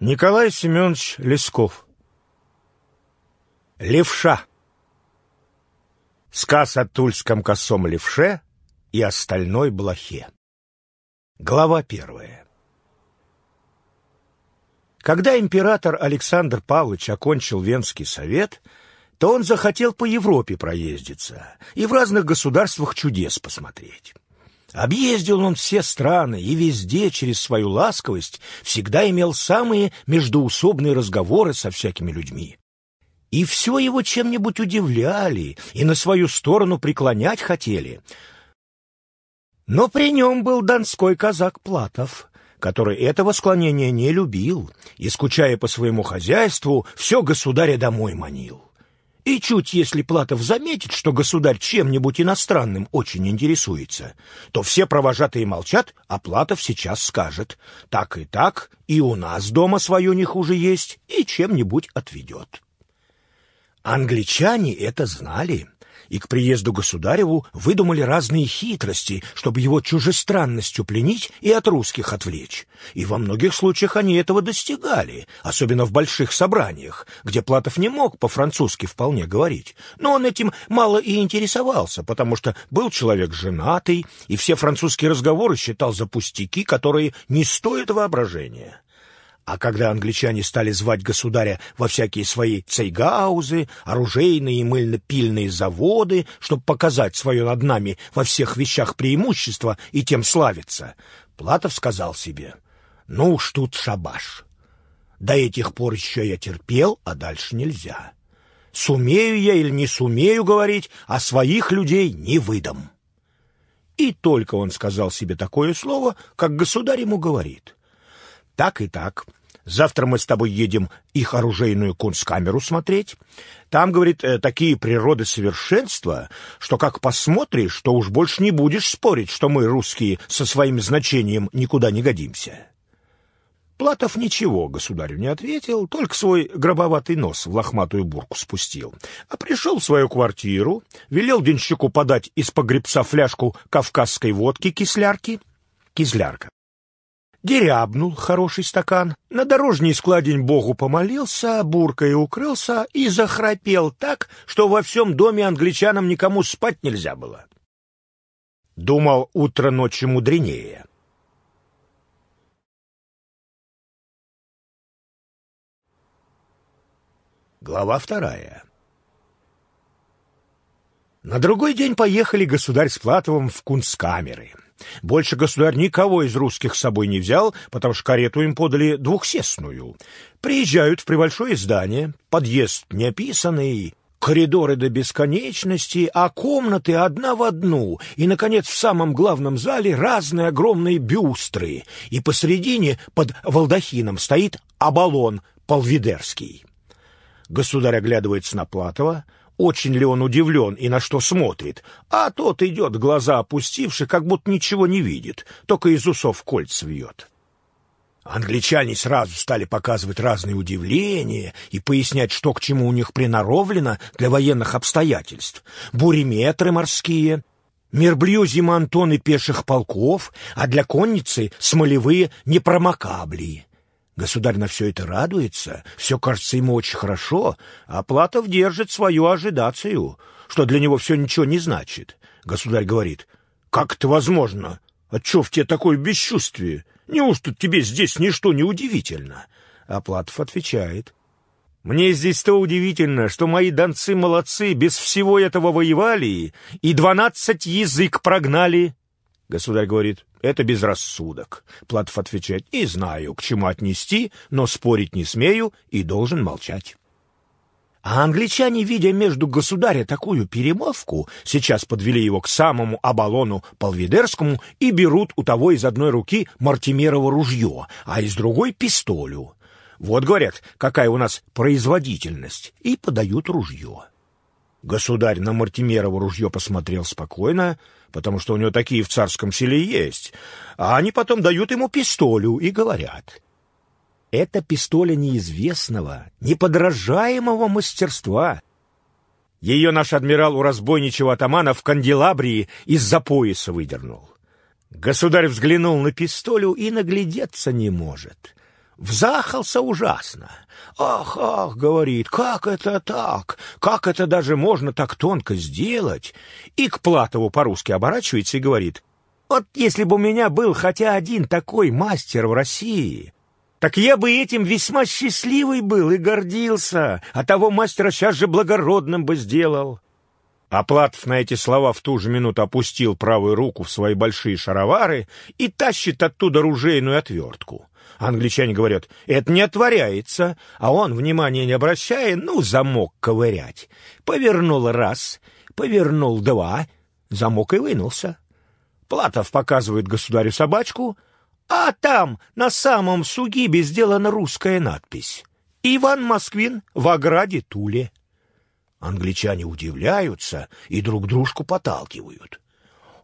Николай Семенович Лесков. Левша. Сказ о тульском косом левше и остальной блохе. Глава первая. Когда император Александр Павлович окончил Венский совет, то он захотел по Европе проездиться и в разных государствах чудес посмотреть. Объездил он все страны и везде через свою ласковость всегда имел самые междуусобные разговоры со всякими людьми. И все его чем-нибудь удивляли и на свою сторону преклонять хотели. Но при нем был донской казак Платов, который этого склонения не любил и, скучая по своему хозяйству, все государя домой манил. И чуть если Платов заметит, что государь чем-нибудь иностранным очень интересуется, то все провожатые молчат, а Платов сейчас скажет «так и так, и у нас дома свое не хуже есть, и чем-нибудь отведет». Англичане это знали и к приезду государеву выдумали разные хитрости, чтобы его чужестранностью пленить и от русских отвлечь. И во многих случаях они этого достигали, особенно в больших собраниях, где Платов не мог по-французски вполне говорить. Но он этим мало и интересовался, потому что был человек женатый, и все французские разговоры считал за пустяки, которые не стоят воображения. А когда англичане стали звать государя во всякие свои цейгаузы, оружейные и мыльно-пильные заводы, чтобы показать свое над нами во всех вещах преимущество и тем славиться, Платов сказал себе, ну уж тут шабаш. До этих пор еще я терпел, а дальше нельзя. Сумею я или не сумею говорить, а своих людей не выдам. И только он сказал себе такое слово, как государь ему говорит — так и так. Завтра мы с тобой едем их оружейную кунсткамеру смотреть. Там, говорит, э, такие природы совершенства, что как посмотришь, то уж больше не будешь спорить, что мы, русские, со своим значением никуда не годимся. Платов ничего государю не ответил, только свой гробоватый нос в лохматую бурку спустил. А пришел в свою квартиру, велел денщику подать из погребца фляжку кавказской водки кислярки. Кизлярка дерябнул хороший стакан, на дорожный складень Богу помолился, буркой укрылся и захрапел так, что во всем доме англичанам никому спать нельзя было. Думал, утро ночи мудренее. Глава вторая На другой день поехали государь с Платовым в кунсткамеры — больше государь никого из русских с собой не взял, потому что карету им подали двухсестную. Приезжают в прибольшое здание, подъезд неописанный, коридоры до бесконечности, а комнаты одна в одну, и, наконец, в самом главном зале разные огромные бюстры, и посредине под балдахином стоит Абалон Полвидерский. Государь оглядывается на Платова, очень ли он удивлен и на что смотрит, а тот идет, глаза опустивши, как будто ничего не видит, только из усов кольца вьет. Англичане сразу стали показывать разные удивления и пояснять, что к чему у них приноровлено для военных обстоятельств. Буриметры морские, мерблюзи мантоны пеших полков, а для конницы смолевые непромокабли. Государь на все это радуется, все кажется ему очень хорошо, а Платов держит свою ожидацию, что для него все ничего не значит. Государь говорит, «Как это возможно? Отчего в тебе такое бесчувствие? Неужто тебе здесь ничто не удивительно?» А Платов отвечает, «Мне здесь то удивительно, что мои донцы молодцы, без всего этого воевали и двенадцать язык прогнали». Государь говорит, это безрассудок. Платов отвечает, не знаю, к чему отнести, но спорить не смею и должен молчать. А англичане, видя между государя такую перемовку, сейчас подвели его к самому Абалону Полведерскому и берут у того из одной руки Мартимерово ружье, а из другой — пистолю. Вот, говорят, какая у нас производительность, и подают ружье. Государь на Мартимерово ружье посмотрел спокойно, потому что у него такие в царском селе есть, а они потом дают ему пистолю и говорят. Это пистоля неизвестного, неподражаемого мастерства. Ее наш адмирал у разбойничего атамана в канделабрии из-за пояса выдернул. Государь взглянул на пистолю и наглядеться не может. Взахался ужасно. «Ах, ах!» — говорит, «как это так? Как это даже можно так тонко сделать?» И к Платову по-русски оборачивается и говорит, «Вот если бы у меня был хотя один такой мастер в России, так я бы этим весьма счастливый был и гордился, а того мастера сейчас же благородным бы сделал». А Платов на эти слова в ту же минуту опустил правую руку в свои большие шаровары и тащит оттуда ружейную отвертку. Англичане говорят, это не отворяется, а он, внимания не обращая, ну, замок ковырять. Повернул раз, повернул два, замок и вынулся. Платов показывает государю собачку, а там на самом сугибе сделана русская надпись. «Иван Москвин в ограде Туле». Англичане удивляются и друг дружку поталкивают.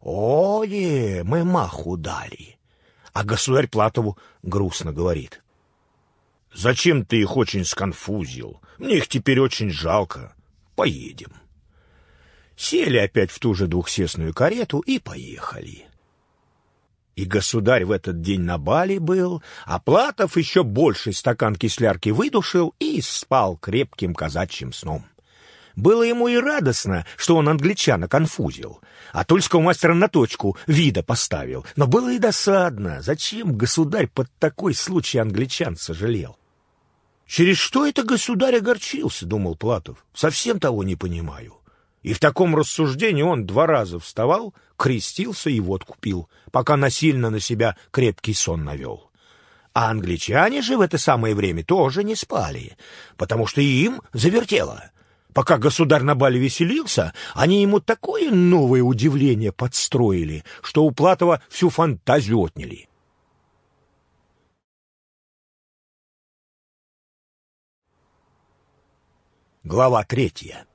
«Ой, мы маху дали!» А государь Платову грустно говорит. «Зачем ты их очень сконфузил? Мне их теперь очень жалко. Поедем». Сели опять в ту же двухсестную карету и поехали. И государь в этот день на бале был, а Платов еще больше стакан кислярки выдушил и спал крепким казачьим сном. Было ему и радостно, что он англичана конфузил, а тульского мастера на точку вида поставил. Но было и досадно. Зачем государь под такой случай англичан сожалел? Через что это государь огорчился, думал Платов. Совсем того не понимаю. И в таком рассуждении он два раза вставал, крестился и водку пил, пока насильно на себя крепкий сон навел. А англичане же в это самое время тоже не спали, потому что им завертело. Пока государь на бале веселился, они ему такое новое удивление подстроили, что у Платова всю фантазию отняли. Глава третья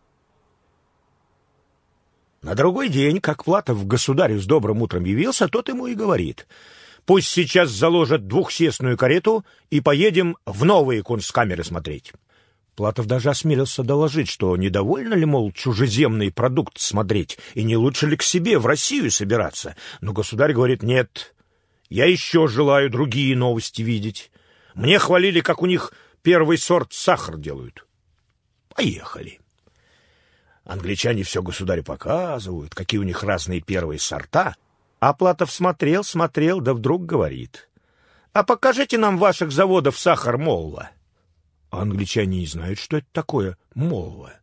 На другой день, как Платов в государю с добрым утром явился, тот ему и говорит, «Пусть сейчас заложат двухсестную карету и поедем в новые кунсткамеры смотреть». Платов даже осмелился доложить, что недовольно ли, мол, чужеземный продукт смотреть, и не лучше ли к себе в Россию собираться. Но государь говорит, нет, я еще желаю другие новости видеть. Мне хвалили, как у них первый сорт сахар делают. Поехали. Англичане все государю показывают, какие у них разные первые сорта. А Платов смотрел, смотрел, да вдруг говорит. А покажите нам ваших заводов сахар молва. А англичане не знают, что это такое молва.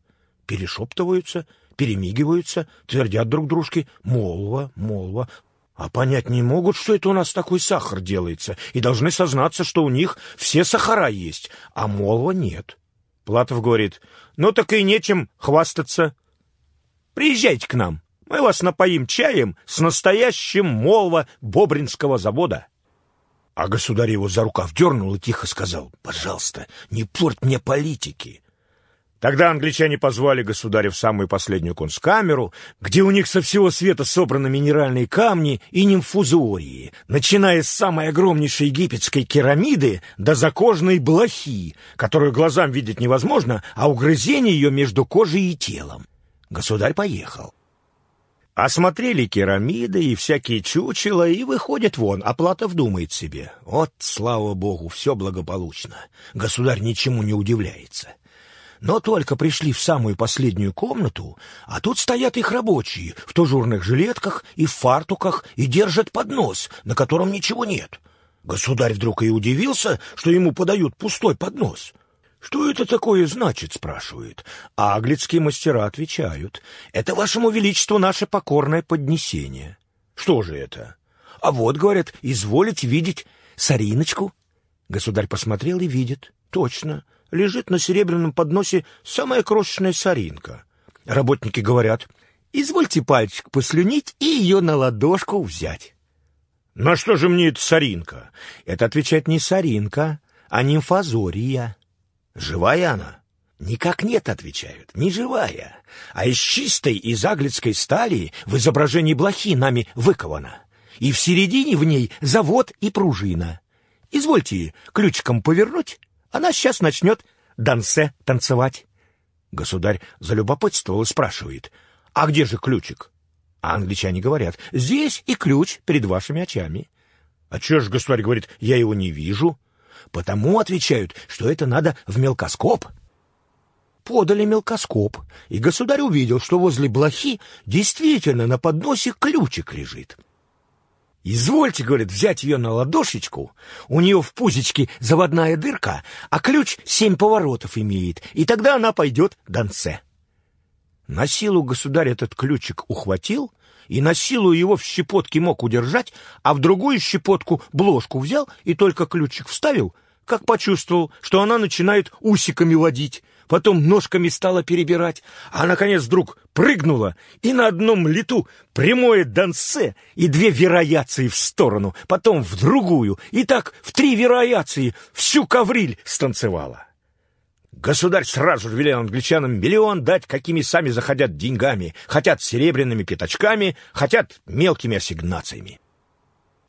Перешептываются, перемигиваются, твердят друг дружке «молва, молва». А понять не могут, что это у нас такой сахар делается, и должны сознаться, что у них все сахара есть, а молва нет. Платов говорит, ну так и нечем хвастаться. Приезжайте к нам, мы вас напоим чаем с настоящим молва Бобринского завода. А государь его за рукав дернул и тихо сказал, «Пожалуйста, не порть мне политики». Тогда англичане позвали государя в самую последнюю конскамеру, где у них со всего света собраны минеральные камни и нимфузории, начиная с самой огромнейшей египетской керамиды до закожной блохи, которую глазам видеть невозможно, а угрызение ее между кожей и телом. Государь поехал. Осмотрели керамиды и всякие чучела, и выходит вон, а Платов думает себе. Вот, слава богу, все благополучно. Государь ничему не удивляется. Но только пришли в самую последнюю комнату, а тут стоят их рабочие в тужурных жилетках и в фартуках и держат поднос, на котором ничего нет. Государь вдруг и удивился, что ему подают пустой поднос. «Что это такое значит?» — спрашивает. А аглицкие мастера отвечают. «Это вашему величеству наше покорное поднесение». «Что же это?» «А вот, — говорят, — изволить видеть сариночку». Государь посмотрел и видит. Точно, лежит на серебряном подносе самая крошечная саринка. Работники говорят, «Извольте пальчик послюнить и ее на ладошку взять». «На что же мне эта саринка?» Это отвечает не саринка, а нимфазория. Живая она? Никак нет, отвечают, не живая, а из чистой из аглицкой стали в изображении блохи нами выкована. И в середине в ней завод и пружина. Извольте ключиком повернуть, она сейчас начнет дансе танцевать. Государь залюбопытствовал и спрашивает, а где же ключик? А англичане говорят, здесь и ключ перед вашими очами. А чё ж, государь говорит, я его не вижу? Потому отвечают, что это надо в мелкоскоп. Подали мелкоскоп, и государь увидел, что возле блохи действительно на подносе ключик лежит. «Извольте, — говорит, — взять ее на ладошечку, у нее в пузичке заводная дырка, а ключ семь поворотов имеет, и тогда она пойдет донце». На силу государь этот ключик ухватил, и на силу его в щепотке мог удержать, а в другую щепотку бложку взял и только ключик вставил, как почувствовал, что она начинает усиками водить, потом ножками стала перебирать, а, наконец, вдруг прыгнула и на одном лету прямое дансе и две верояции в сторону, потом в другую, и так в три верояции всю ковриль станцевала. Государь сразу же велел англичанам миллион дать, какими сами заходят деньгами, хотят серебряными пятачками, хотят мелкими ассигнациями.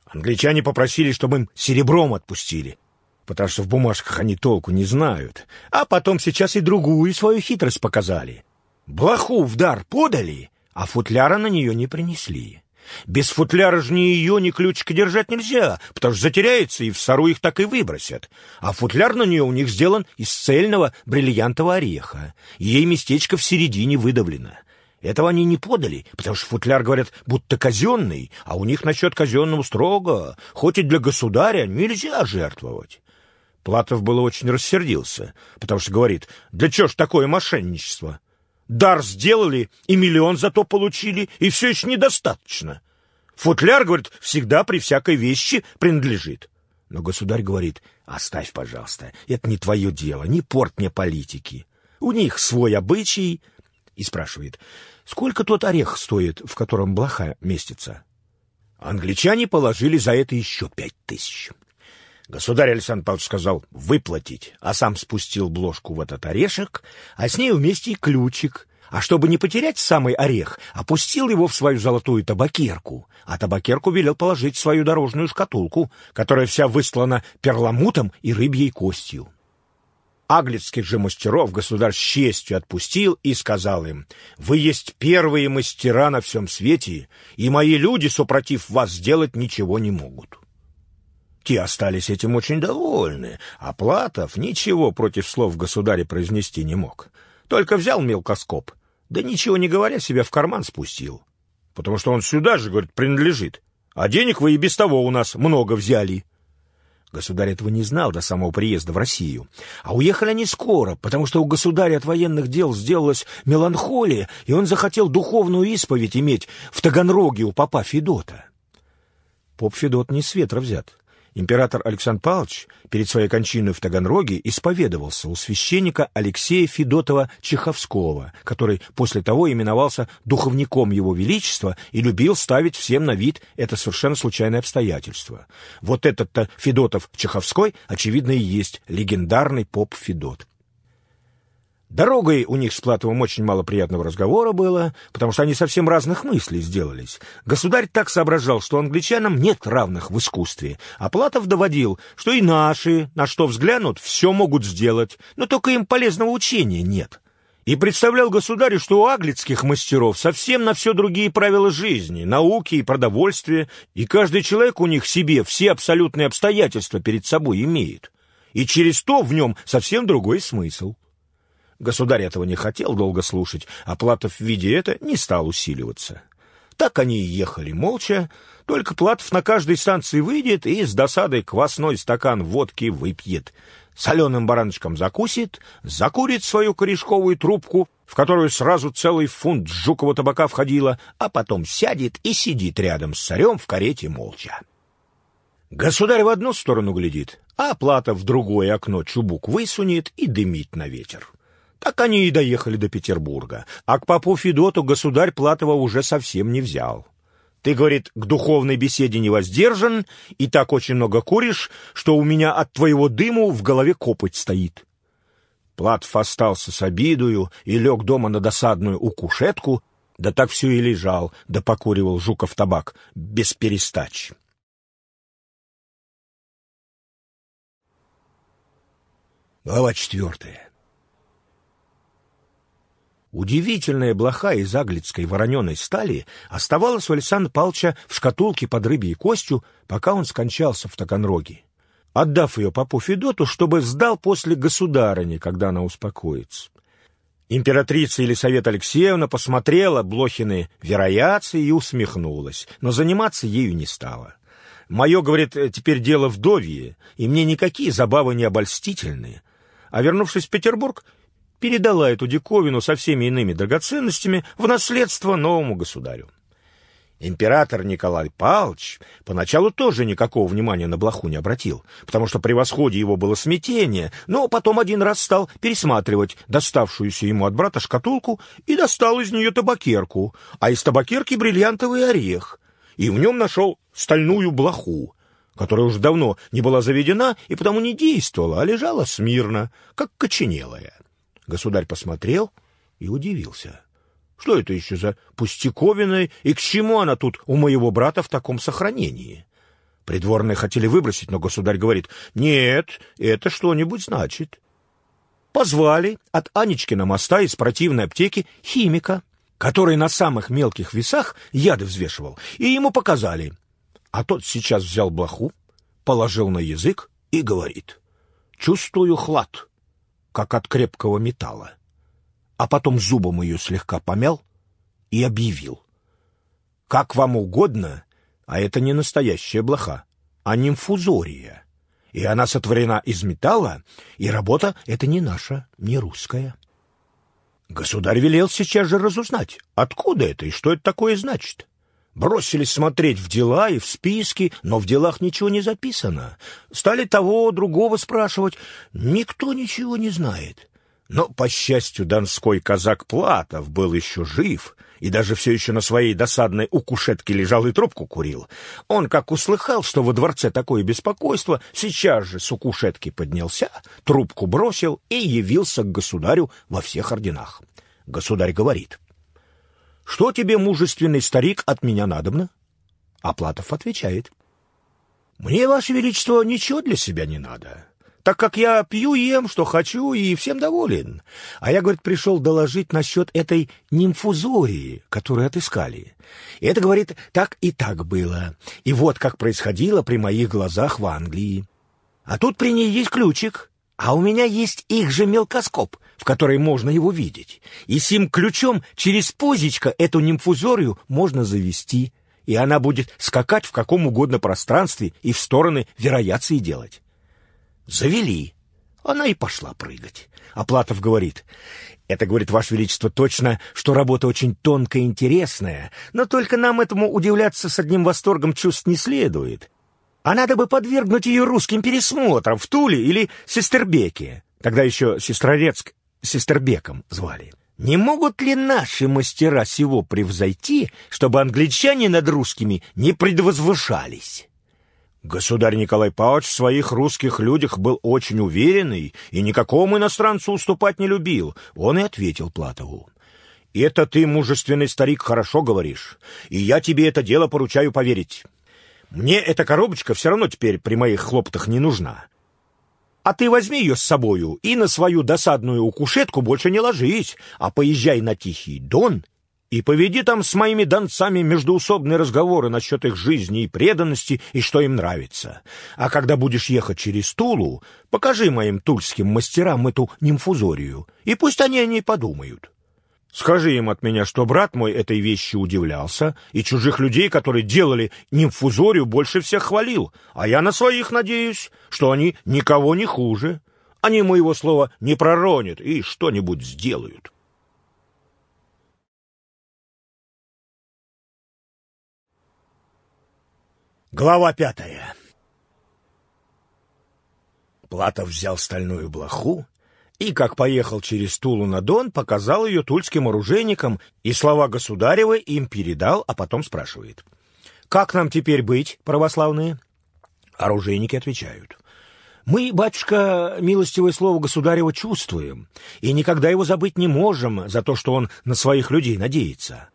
Англичане попросили, чтобы им серебром отпустили, потому что в бумажках они толку не знают, а потом сейчас и другую свою хитрость показали. Блоху в дар подали, а футляра на нее не принесли. Без футляра же ни ее, ни ключика держать нельзя, потому что затеряется, и в сару их так и выбросят. А футляр на нее у них сделан из цельного бриллиантового ореха. Ей местечко в середине выдавлено. Этого они не подали, потому что футляр, говорят, будто казенный, а у них насчет казенного строго, хоть и для государя нельзя жертвовать. Платов было очень рассердился, потому что говорит, для чего ж такое мошенничество? Дар сделали, и миллион зато получили, и все еще недостаточно. Футляр, говорит, всегда при всякой вещи принадлежит. Но государь говорит, оставь, пожалуйста, это не твое дело, не порт мне политики. У них свой обычай. И спрашивает, сколько тот орех стоит, в котором блоха местится? Англичане положили за это еще пять тысяч. Государь Александр Павлович сказал выплатить, а сам спустил бложку в этот орешек, а с ней вместе и ключик. А чтобы не потерять самый орех, опустил его в свою золотую табакерку, а табакерку велел положить в свою дорожную шкатулку, которая вся выслана перламутом и рыбьей костью. Аглицких же мастеров государь с честью отпустил и сказал им, «Вы есть первые мастера на всем свете, и мои люди, супротив вас, сделать ничего не могут». Те остались этим очень довольны, а Платов ничего против слов государя произнести не мог. Только взял мелкоскоп, да ничего не говоря, себя в карман спустил. Потому что он сюда же, говорит, принадлежит. А денег вы и без того у нас много взяли. Государь этого не знал до самого приезда в Россию. А уехали они скоро, потому что у государя от военных дел сделалась меланхолия, и он захотел духовную исповедь иметь в Таганроге у папа Федота. Поп Федот не с ветра взят. Император Александр Павлович перед своей кончиной в Таганроге исповедовался у священника Алексея Федотова Чеховского, который после того именовался духовником его величества и любил ставить всем на вид это совершенно случайное обстоятельство. Вот этот-то Федотов Чеховской, очевидно, и есть легендарный поп Федот. Дорогой у них с Платовым очень мало приятного разговора было, потому что они совсем разных мыслей сделались. Государь так соображал, что англичанам нет равных в искусстве, а Платов доводил, что и наши, на что взглянут, все могут сделать, но только им полезного учения нет. И представлял государю, что у аглицких мастеров совсем на все другие правила жизни, науки и продовольствия, и каждый человек у них себе все абсолютные обстоятельства перед собой имеет. И через то в нем совсем другой смысл. Государь этого не хотел долго слушать, а Платов виде это не стал усиливаться. Так они и ехали молча, только Платов на каждой станции выйдет и с досадой квасной стакан водки выпьет, соленым бараночком закусит, закурит свою корешковую трубку, в которую сразу целый фунт жукового табака входило, а потом сядет и сидит рядом с царем в карете молча. Государь в одну сторону глядит, а Платов в другое окно чубук высунет и дымит на ветер. Так они и доехали до Петербурга, а к попу Федоту государь Платова уже совсем не взял. Ты, говорит, к духовной беседе не воздержан и так очень много куришь, что у меня от твоего дыму в голове копоть стоит. Платов остался с обидою и лег дома на досадную укушетку, да так все и лежал, да покуривал Жуков табак, без перестачи. Глава четвертая. Удивительная блоха из аглицкой вороненой стали оставалась у Александра Павловича в шкатулке под рыбьей костью, пока он скончался в Таганроге. отдав ее попу Федоту, чтобы сдал после государыни, когда она успокоится. Императрица Елисавета Алексеевна посмотрела Блохины вероятцы и усмехнулась, но заниматься ею не стала. «Мое, — говорит, — теперь дело вдовье, и мне никакие забавы не обольстительны». А вернувшись в Петербург, передала эту диковину со всеми иными драгоценностями в наследство новому государю. Император Николай Павлович поначалу тоже никакого внимания на блоху не обратил, потому что при восходе его было смятение, но потом один раз стал пересматривать доставшуюся ему от брата шкатулку и достал из нее табакерку, а из табакерки бриллиантовый орех, и в нем нашел стальную блоху, которая уже давно не была заведена и потому не действовала, а лежала смирно, как коченелая. Государь посмотрел и удивился. Что это еще за пустяковина и к чему она тут у моего брата в таком сохранении? Придворные хотели выбросить, но государь говорит, нет, это что-нибудь значит. Позвали от Анечкина моста из противной аптеки химика, который на самых мелких весах яды взвешивал, и ему показали. А тот сейчас взял блоху, положил на язык и говорит, чувствую хлад, как от крепкого металла а потом зубом ее слегка помял и объявил. «Как вам угодно, а это не настоящая блоха, а нимфузория. И она сотворена из металла, и работа эта не наша, не русская». Государь велел сейчас же разузнать, откуда это и что это такое значит. Бросились смотреть в дела и в списки, но в делах ничего не записано. Стали того, другого спрашивать. Никто ничего не знает. Но, по счастью, донской казак Платов был еще жив и даже все еще на своей досадной укушетке лежал и трубку курил. Он, как услыхал, что во дворце такое беспокойство, сейчас же с укушетки поднялся, трубку бросил и явился к государю во всех орденах. Государь говорит, «Что тебе, мужественный старик, от меня надобно?» А Платов отвечает, «Мне, Ваше Величество, ничего для себя не надо так как я пью, ем, что хочу, и всем доволен. А я, говорит, пришел доложить насчет этой нимфузории, которую отыскали. И это, говорит, так и так было. И вот как происходило при моих глазах в Англии. А тут при ней есть ключик, а у меня есть их же мелкоскоп, в который можно его видеть. И сим ключом через позичко эту нимфузорию можно завести, и она будет скакать в каком угодно пространстве и в стороны вероятции делать. Завели. Она и пошла прыгать. А Платов говорит, это, говорит, Ваше Величество, точно, что работа очень тонкая и интересная, но только нам этому удивляться с одним восторгом чувств не следует. А надо бы подвергнуть ее русским пересмотрам в Туле или Сестербеке. Тогда еще Сестрорецк Сестербеком звали. Не могут ли наши мастера сего превзойти, чтобы англичане над русскими не предвозвышались? Государь Николай Павлович в своих русских людях был очень уверенный и никакому иностранцу уступать не любил. Он и ответил Платову. «Это ты, мужественный старик, хорошо говоришь, и я тебе это дело поручаю поверить. Мне эта коробочка все равно теперь при моих хлопотах не нужна. А ты возьми ее с собою и на свою досадную укушетку больше не ложись, а поезжай на Тихий Дон и поведи там с моими донцами междуусобные разговоры насчет их жизни и преданности, и что им нравится. А когда будешь ехать через Тулу, покажи моим тульским мастерам эту нимфузорию, и пусть они о ней подумают. Скажи им от меня, что брат мой этой вещи удивлялся, и чужих людей, которые делали нимфузорию, больше всех хвалил, а я на своих надеюсь, что они никого не хуже. Они моего слова не проронят и что-нибудь сделают. Глава пятая Платов взял стальную блоху и, как поехал через Тулу на Дон, показал ее тульским оружейникам и слова государева им передал, а потом спрашивает. «Как нам теперь быть, православные?» Оружейники отвечают. «Мы, батюшка, милостивое слово государева чувствуем, и никогда его забыть не можем за то, что он на своих людей надеется.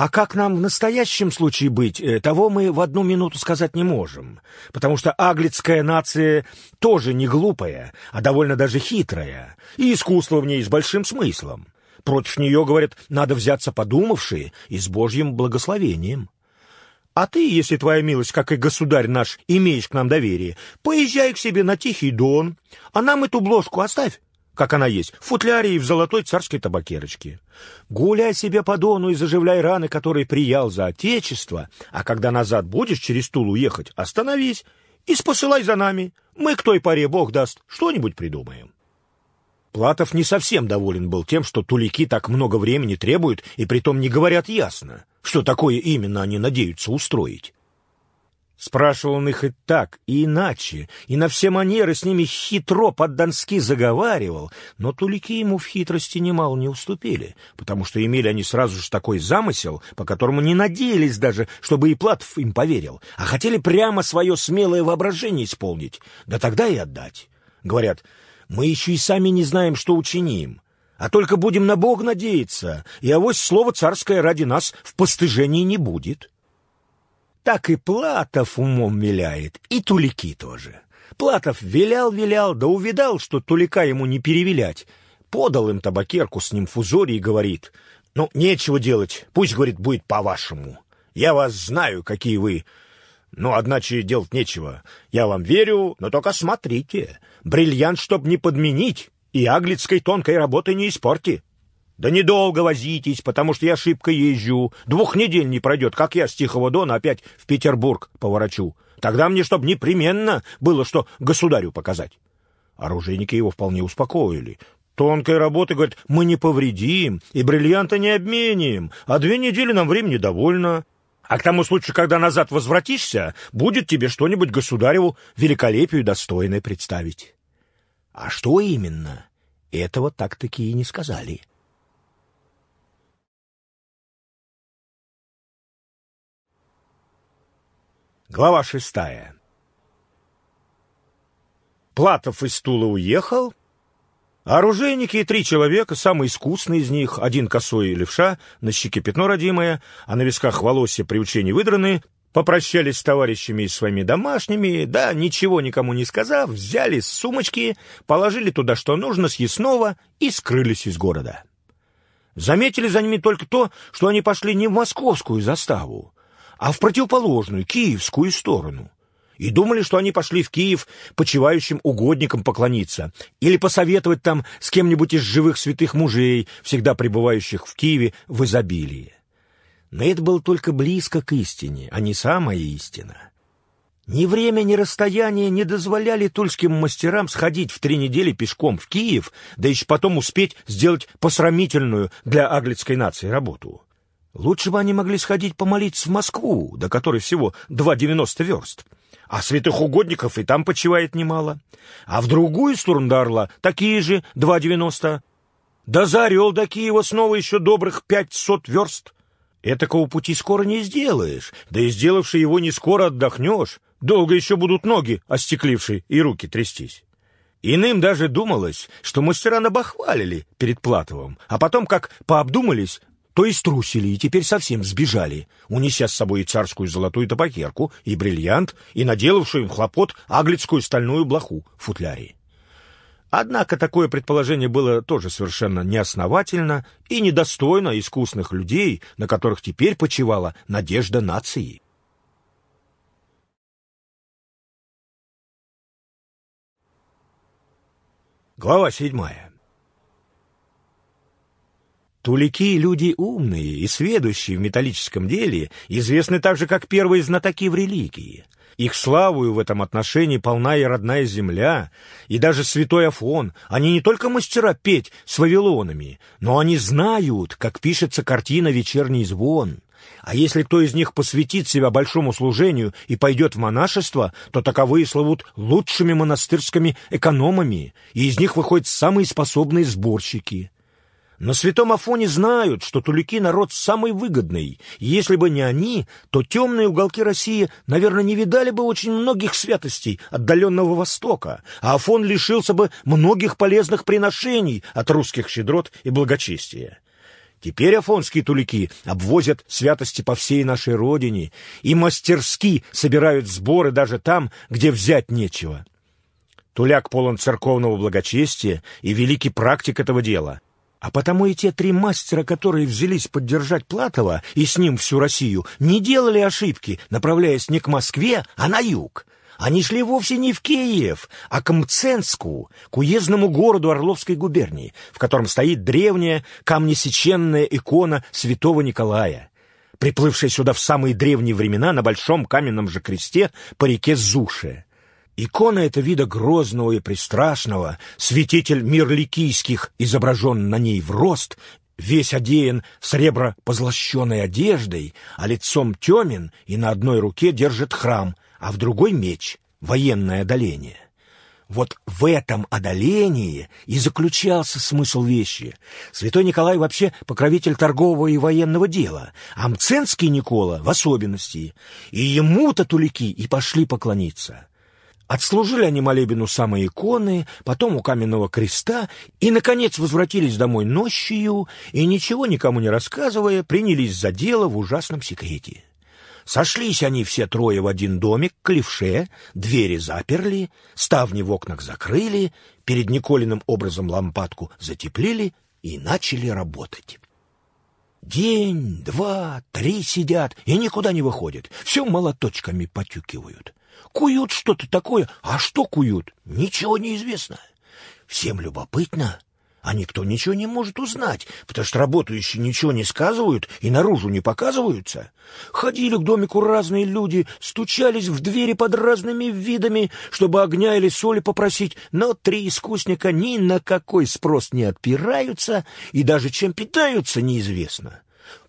А как нам в настоящем случае быть, э, того мы в одну минуту сказать не можем, потому что аглицкая нация тоже не глупая, а довольно даже хитрая, и искусство в ней с большим смыслом. Против нее, говорят, надо взяться подумавшие и с Божьим благословением. А ты, если твоя милость, как и государь наш, имеешь к нам доверие, поезжай к себе на Тихий Дон, а нам эту бложку оставь, как она есть, в футляре и в золотой царской табакерочке. Гуляй себе по Дону и заживляй раны, которые приял за отечество, а когда назад будешь через Тулу ехать, остановись и спосылай за нами. Мы к той поре, Бог даст, что-нибудь придумаем. Платов не совсем доволен был тем, что тулики так много времени требуют и притом не говорят ясно, что такое именно они надеются устроить. Спрашивал он их и так, и иначе, и на все манеры с ними хитро под-донски заговаривал, но тулики ему в хитрости немало не уступили, потому что имели они сразу же такой замысел, по которому не надеялись даже, чтобы и Платов им поверил, а хотели прямо свое смелое воображение исполнить, да тогда и отдать. Говорят, мы еще и сами не знаем, что учиним, а только будем на Бог надеяться, и авось слово царское ради нас в постыжении не будет. Так и Платов умом виляет, и тулики тоже. Платов вилял-вилял, да увидал, что тулика ему не перевилять. Подал им табакерку с ним в узоре и говорит, «Ну, нечего делать, пусть, говорит, будет по-вашему. Я вас знаю, какие вы. Ну, одначе делать нечего. Я вам верю, но только смотрите. Бриллиант, чтоб не подменить, и аглицкой тонкой работы не испорти. Да недолго возитесь, потому что я шибко езжу. Двух недель не пройдет, как я с Тихого Дона опять в Петербург поворачу. Тогда мне, чтоб непременно было что государю показать. Оружейники его вполне успокоили. Тонкой работы, говорит, мы не повредим и бриллианта не обменим, а две недели нам времени довольно. А к тому случаю, когда назад возвратишься, будет тебе что-нибудь государеву великолепию достойное представить. А что именно? Этого так-таки и не сказали. Глава шестая. Платов из Тула уехал, оружейники и три человека, самые искусные из них, один косой левша, на щеке пятно родимое, а на висках волосья при учении выдранные, попрощались с товарищами и своими домашними, да, ничего никому не сказав, взяли сумочки, положили туда, что нужно, съестного, и скрылись из города. Заметили за ними только то, что они пошли не в московскую заставу, а в противоположную, киевскую сторону. И думали, что они пошли в Киев почивающим угодникам поклониться или посоветовать там с кем-нибудь из живых святых мужей, всегда пребывающих в Киеве в изобилии. Но это было только близко к истине, а не самая истина. Ни время, ни расстояние не дозволяли тульским мастерам сходить в три недели пешком в Киев, да еще потом успеть сделать посрамительную для аглицкой нации работу. Лучше бы они могли сходить помолиться в Москву, до которой всего два девяносто верст. А святых угодников и там почивает немало. А в другую сторону до Орла такие же два девяносто. Да за Орел до Киева снова еще добрых пятьсот верст. Этакого пути скоро не сделаешь, да и сделавший его не скоро отдохнешь. Долго еще будут ноги остеклившие и руки трястись. Иным даже думалось, что мастера набахвалили перед Платовым, а потом, как пообдумались, то и струсили, и теперь совсем сбежали, унеся с собой и царскую золотую табакерку, и бриллиант, и наделавшую им хлопот аглицкую стальную блоху в футляре. Однако такое предположение было тоже совершенно неосновательно и недостойно искусных людей, на которых теперь почивала надежда нации. Глава седьмая. Тулики — люди умные и сведущие в металлическом деле, известны также как первые знатоки в религии. Их славою в этом отношении полна и родная земля, и даже святой Афон. Они не только мастера петь с вавилонами, но они знают, как пишется картина «Вечерний звон». А если кто из них посвятит себя большому служению и пойдет в монашество, то таковые славут лучшими монастырскими экономами, и из них выходят самые способные сборщики. На святом Афоне знают, что тулики народ самый выгодный. если бы не они, то темные уголки России, наверное, не видали бы очень многих святостей отдаленного Востока, а Афон лишился бы многих полезных приношений от русских щедрот и благочестия. Теперь афонские тулики обвозят святости по всей нашей родине и мастерски собирают сборы даже там, где взять нечего. Туляк полон церковного благочестия и великий практик этого дела — А потому и те три мастера, которые взялись поддержать Платова и с ним всю Россию, не делали ошибки, направляясь не к Москве, а на юг. Они шли вовсе не в Киев, а к Мценску, к уездному городу Орловской губернии, в котором стоит древняя камнесеченная икона святого Николая, приплывшая сюда в самые древние времена на большом каменном же кресте по реке Зуше. Икона эта вида грозного и пристрашного, святитель мир ликийских изображен на ней в рост, весь одеян сребро позлощенной одеждой, а лицом темен и на одной руке держит храм, а в другой меч, военное одоление. Вот в этом одолении и заключался смысл вещи. Святой Николай вообще покровитель торгового и военного дела, а Мценский Никола в особенности. И ему-то тулики и пошли поклониться. Отслужили они молебен у самой иконы, потом у каменного креста, и, наконец, возвратились домой нощью, и, ничего никому не рассказывая, принялись за дело в ужасном секрете. Сошлись они все трое в один домик к левше, двери заперли, ставни в окнах закрыли, перед Николиным образом лампадку затеплили и начали работать. День, два, три сидят и никуда не выходят, все молоточками потюкивают. Куют что-то такое, а что куют, ничего не известно. Всем любопытно, а никто ничего не может узнать, потому что работающие ничего не сказывают и наружу не показываются. Ходили к домику разные люди, стучались в двери под разными видами, чтобы огня или соли попросить, но три искусника ни на какой спрос не отпираются и даже чем питаются неизвестно.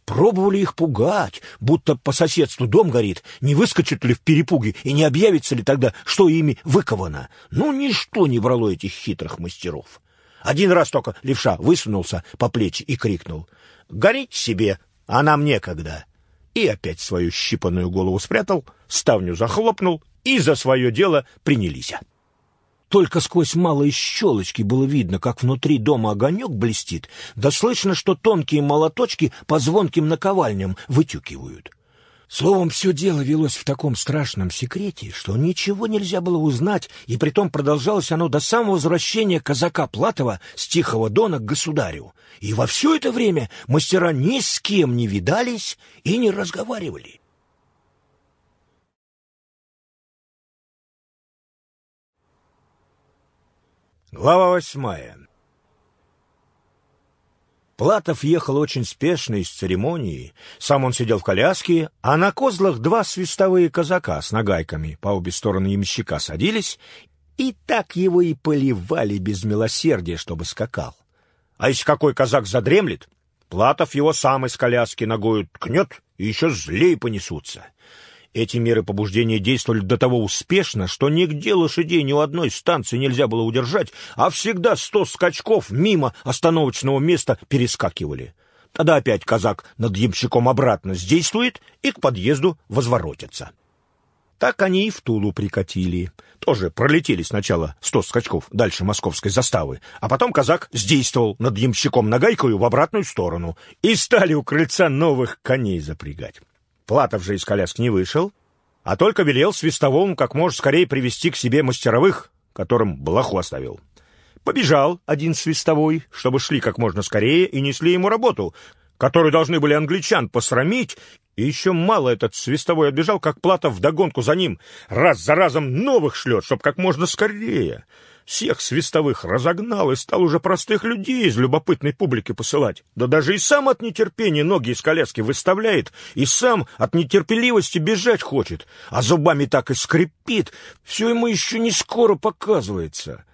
Пробовали их пугать, будто по соседству дом горит, не выскочат ли в перепуге и не объявится ли тогда, что ими выковано. Ну, ничто не брало этих хитрых мастеров. Один раз только левша высунулся по плечи и крикнул «Горите себе, а нам некогда!» И опять свою щипанную голову спрятал, ставню захлопнул и за свое дело принялись. Только сквозь малые щелочки было видно, как внутри дома огонек блестит, да слышно, что тонкие молоточки по звонким наковальням вытюкивают. Словом, все дело велось в таком страшном секрете, что ничего нельзя было узнать, и притом продолжалось оно до самого возвращения казака Платова с Тихого Дона к государю. И во все это время мастера ни с кем не видались и не разговаривали. Глава восьмая Платов ехал очень спешно из церемонии. Сам он сидел в коляске, а на козлах два свистовые казака с нагайками по обе стороны ямщика садились, и так его и поливали без милосердия, чтобы скакал. А если какой казак задремлет, Платов его сам из коляски ногою ткнет, и еще злее понесутся. Эти меры побуждения действовали до того успешно, что нигде лошадей ни у одной станции нельзя было удержать, а всегда сто скачков мимо остановочного места перескакивали. Тогда опять казак над ямщиком обратно сдействует и к подъезду возворотится. Так они и в Тулу прикатили. Тоже пролетели сначала сто скачков дальше московской заставы, а потом казак сдействовал над ямщиком нагайкою в обратную сторону и стали у крыльца новых коней запрягать. Платов же из коляски не вышел, а только велел свистовому как можно скорее привести к себе мастеровых, которым блоху оставил. Побежал один свистовой, чтобы шли как можно скорее и несли ему работу, которую должны были англичан посрамить, и еще мало этот свистовой отбежал, как Платов вдогонку за ним, раз за разом новых шлет, чтоб как можно скорее всех свистовых разогнал и стал уже простых людей из любопытной публики посылать. Да даже и сам от нетерпения ноги из коляски выставляет, и сам от нетерпеливости бежать хочет, а зубами так и скрипит, все ему еще не скоро показывается.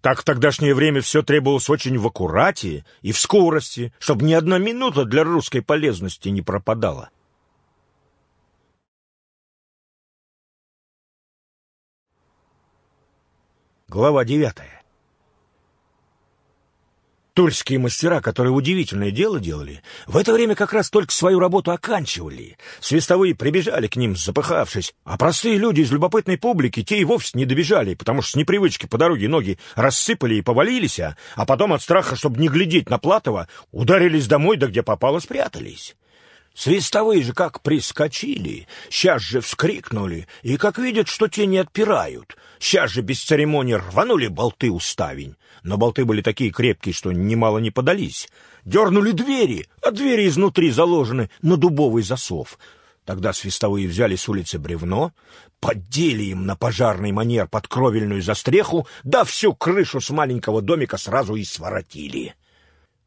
Так в тогдашнее время все требовалось очень в аккурате и в скорости, чтобы ни одна минута для русской полезности не пропадала. Глава девятая. Тульские мастера, которые удивительное дело делали, в это время как раз только свою работу оканчивали. Свистовые прибежали к ним, запыхавшись, а простые люди из любопытной публики те и вовсе не добежали, потому что с непривычки по дороге ноги рассыпали и повалились, а, а потом от страха, чтобы не глядеть на Платова, ударились домой, да где попало спрятались. Свистовые же как прискочили, сейчас же вскрикнули, и как видят, что те не отпирают, сейчас же без церемонии рванули болты у ставень. Но болты были такие крепкие, что немало не подались. Дернули двери, а двери изнутри заложены на дубовый засов. Тогда свистовые взяли с улицы бревно, поддели им на пожарный манер под кровельную застреху, да всю крышу с маленького домика сразу и своротили.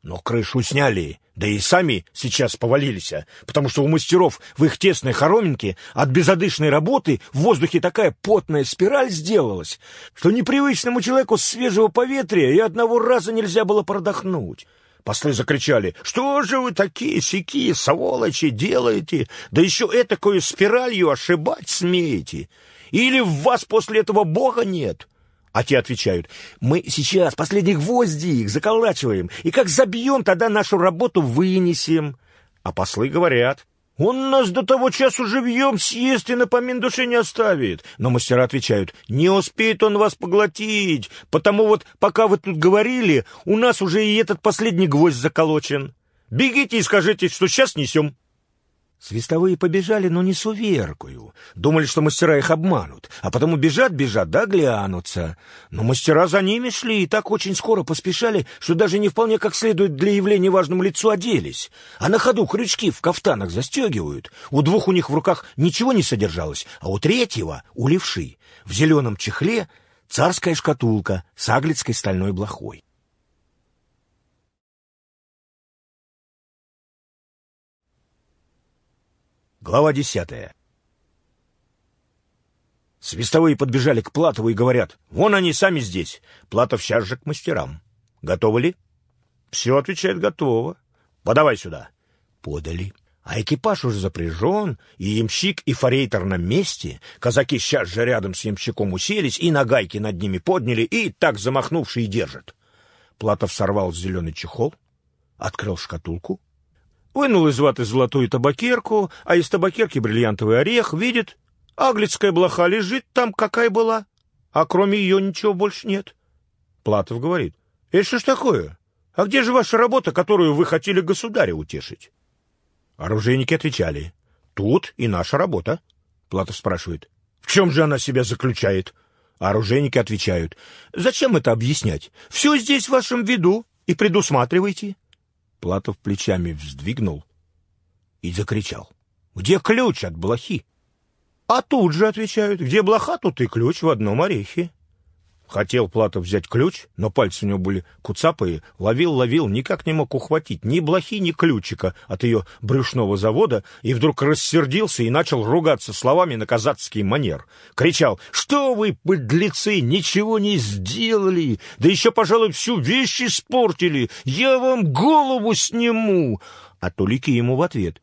Но крышу сняли, да и сами сейчас повалились, а, потому что у мастеров в их тесной хороминке от безодышной работы в воздухе такая потная спираль сделалась, что непривычному человеку свежего поветрия и одного раза нельзя было продохнуть. Послы закричали, «Что же вы такие сякие сволочи делаете? Да еще этакую спиралью ошибать смеете? Или в вас после этого Бога нет?» А те отвечают, мы сейчас последних гвозди их заколачиваем, и как забьем, тогда нашу работу вынесем. А послы говорят, он нас до того часу живьем съест и напомин душе не оставит. Но мастера отвечают, не успеет он вас поглотить, потому вот пока вы тут говорили, у нас уже и этот последний гвоздь заколочен. Бегите и скажите, что сейчас несем. Свистовые побежали, но не с уверкою. Думали, что мастера их обманут, а потому бежат-бежат, да глянутся. Но мастера за ними шли и так очень скоро поспешали, что даже не вполне как следует для явления важному лицу оделись. А на ходу крючки в кафтанах застегивают. У двух у них в руках ничего не содержалось, а у третьего, у левши, в зеленом чехле царская шкатулка с аглицкой стальной блохой. Глава десятая. Свистовые подбежали к Платову и говорят, «Вон они сами здесь». Платов сейчас же к мастерам. «Готовы ли?» «Все», — отвечает, «готово». «Подавай сюда». Подали. А экипаж уже запряжен, и ямщик, и форейтор на месте. Казаки сейчас же рядом с ямщиком уселись, и на гайки над ними подняли, и так замахнувшие держат. Платов сорвал зеленый чехол, открыл шкатулку, Вынул из ваты золотую табакерку, а из табакерки бриллиантовый орех, видит, аглицкая блоха лежит там, какая была, а кроме ее ничего больше нет. Платов говорит, это что ж такое? А где же ваша работа, которую вы хотели государя утешить? Оружейники отвечали, тут и наша работа. Платов спрашивает, в чем же она себя заключает? Оружейники отвечают, зачем это объяснять? Все здесь в вашем виду и предусматривайте. Платов плечами вздвигнул и закричал. «Где ключ от блохи?» А тут же отвечают, где блоха, тут и ключ в одном орехе. Хотел Платов взять ключ, но пальцы у него были куцапые, ловил-ловил, никак не мог ухватить ни блохи, ни ключика от ее брюшного завода, и вдруг рассердился и начал ругаться словами на казацкий манер. Кричал, что вы, подлецы, ничего не сделали, да еще, пожалуй, всю вещь испортили, я вам голову сниму. А Тулики ему в ответ,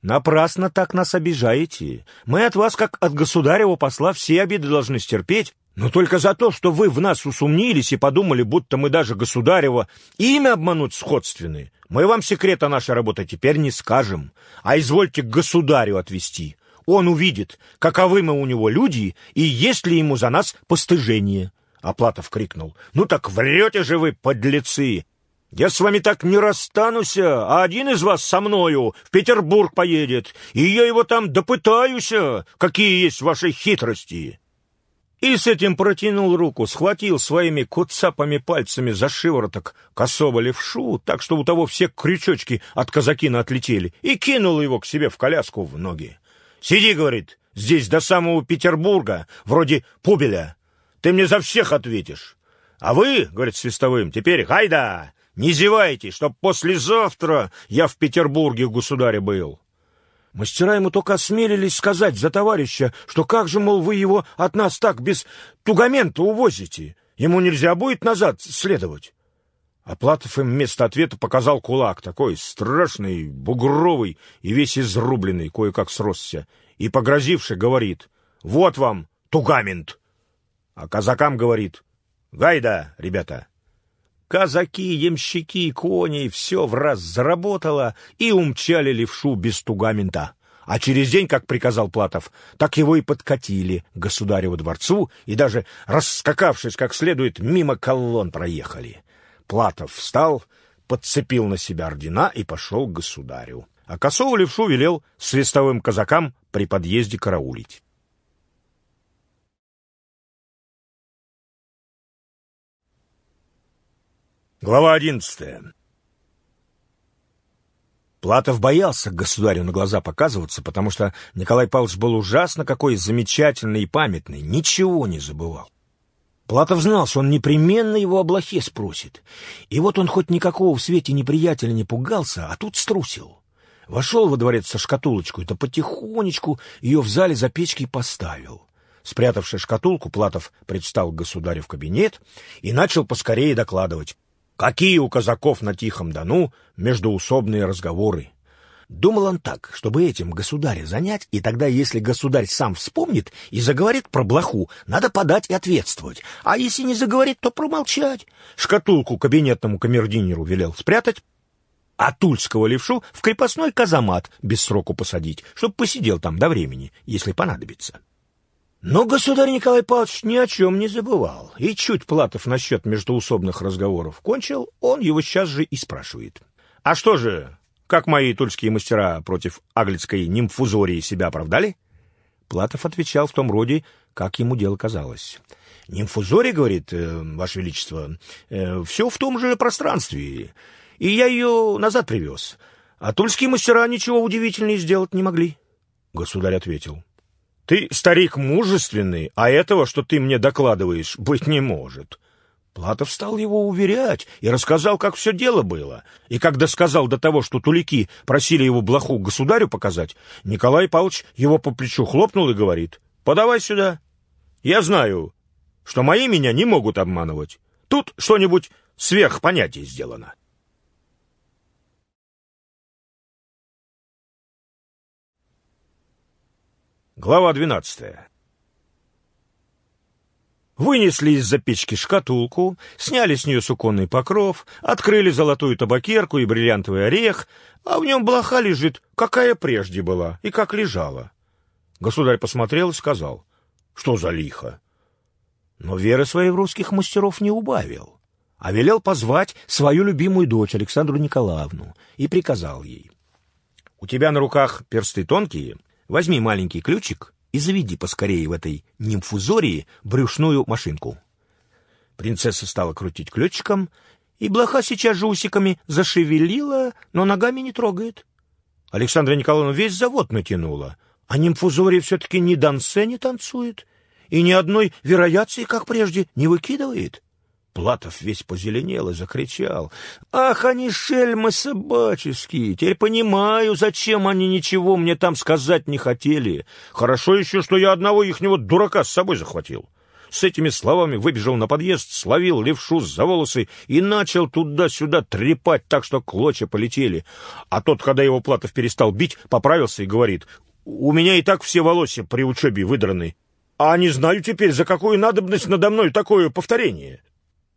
Напрасно так нас обижаете. Мы от вас, как от государева посла, все обиды должны стерпеть, но только за то, что вы в нас усомнились и подумали, будто мы даже государева имя обмануть сходственны, мы вам секрета нашей работы теперь не скажем, а извольте к государю отвести. Он увидит, каковы мы у него люди и есть ли ему за нас постыжение. Аплатов крикнул. «Ну так врете же вы, подлецы! Я с вами так не расстанусь, а один из вас со мною в Петербург поедет, и я его там допытаюсь, какие есть ваши хитрости». И с этим протянул руку, схватил своими куцапами пальцами за шивороток косого левшу, так что у того все крючочки от казакина отлетели, и кинул его к себе в коляску в ноги. «Сиди, — говорит, — здесь до самого Петербурга, вроде Пубеля. Ты мне за всех ответишь. А вы, — говорит свистовым, — теперь гайда, не зевайте, чтоб послезавтра я в Петербурге государя был». Мастера ему только осмелились сказать за товарища, что как же, мол, вы его от нас так без тугамента увозите? Ему нельзя будет назад следовать. А Платов им вместо ответа показал кулак, такой страшный, бугровый и весь изрубленный, кое-как сросся, и, погрозивший, говорит, «Вот вам тугамент!» А казакам говорит, «Гайда, ребята!» Казаки, ямщики, кони — все в раз заработало и умчали левшу без тугамента. А через день, как приказал Платов, так его и подкатили к государеву дворцу и даже, раскакавшись как следует, мимо колонн проехали. Платов встал, подцепил на себя ордена и пошел к государю. а косого левшу велел свистовым казакам при подъезде караулить. Глава одиннадцатая. Платов боялся государю на глаза показываться, потому что Николай Павлович был ужасно какой замечательный и памятный, ничего не забывал. Платов знал, что он непременно его о блохе спросит. И вот он хоть никакого в свете неприятеля не пугался, а тут струсил. Вошел во дворец со шкатулочкой, да потихонечку ее в зале за печкой поставил. Спрятавший шкатулку, Платов предстал к государю в кабинет и начал поскорее докладывать. Какие у казаков на Тихом Дону междуусобные разговоры? Думал он так, чтобы этим государя занять, и тогда, если государь сам вспомнит и заговорит про блоху, надо подать и ответствовать, а если не заговорит, то промолчать. Шкатулку кабинетному камердинеру велел спрятать, а тульского левшу в крепостной казамат без сроку посадить, чтоб посидел там до времени, если понадобится. Но государь Николай Павлович ни о чем не забывал, и чуть Платов насчет междуусобных разговоров кончил, он его сейчас же и спрашивает. «А что же, как мои тульские мастера против аглицкой нимфузории себя оправдали?» Платов отвечал в том роде, как ему дело казалось. «Нимфузория, — говорит, э, Ваше Величество, э, — все в том же пространстве, и я ее назад привез, а тульские мастера ничего удивительнее сделать не могли». Государь ответил. Ты старик мужественный, а этого, что ты мне докладываешь, быть не может. Платов стал его уверять и рассказал, как все дело было. И когда сказал до того, что тулики просили его блоху государю показать, Николай Павлович его по плечу хлопнул и говорит, «Подавай сюда. Я знаю, что мои меня не могут обманывать. Тут что-нибудь сверх понятия сделано». Глава двенадцатая. Вынесли из-за печки шкатулку, сняли с нее суконный покров, открыли золотую табакерку и бриллиантовый орех, а в нем блоха лежит, какая прежде была и как лежала. Государь посмотрел и сказал, что за лихо. Но веры своей в русских мастеров не убавил, а велел позвать свою любимую дочь Александру Николаевну и приказал ей. «У тебя на руках персты тонкие — Возьми маленький ключик и заведи поскорее в этой нимфузории брюшную машинку. Принцесса стала крутить ключиком, и блоха сейчас же усиками зашевелила, но ногами не трогает. Александра Николаевна весь завод натянула, а нимфузория все-таки ни дансе не танцует и ни одной вероятции, как прежде, не выкидывает. Платов весь позеленел и закричал. «Ах, они шельмы собаческие! Теперь понимаю, зачем они ничего мне там сказать не хотели. Хорошо еще, что я одного ихнего дурака с собой захватил». С этими словами выбежал на подъезд, словил левшу за волосы и начал туда-сюда трепать так, что клочья полетели. А тот, когда его Платов перестал бить, поправился и говорит, «У меня и так все волосы при учебе выдраны, а не знаю теперь, за какую надобность надо мной такое повторение».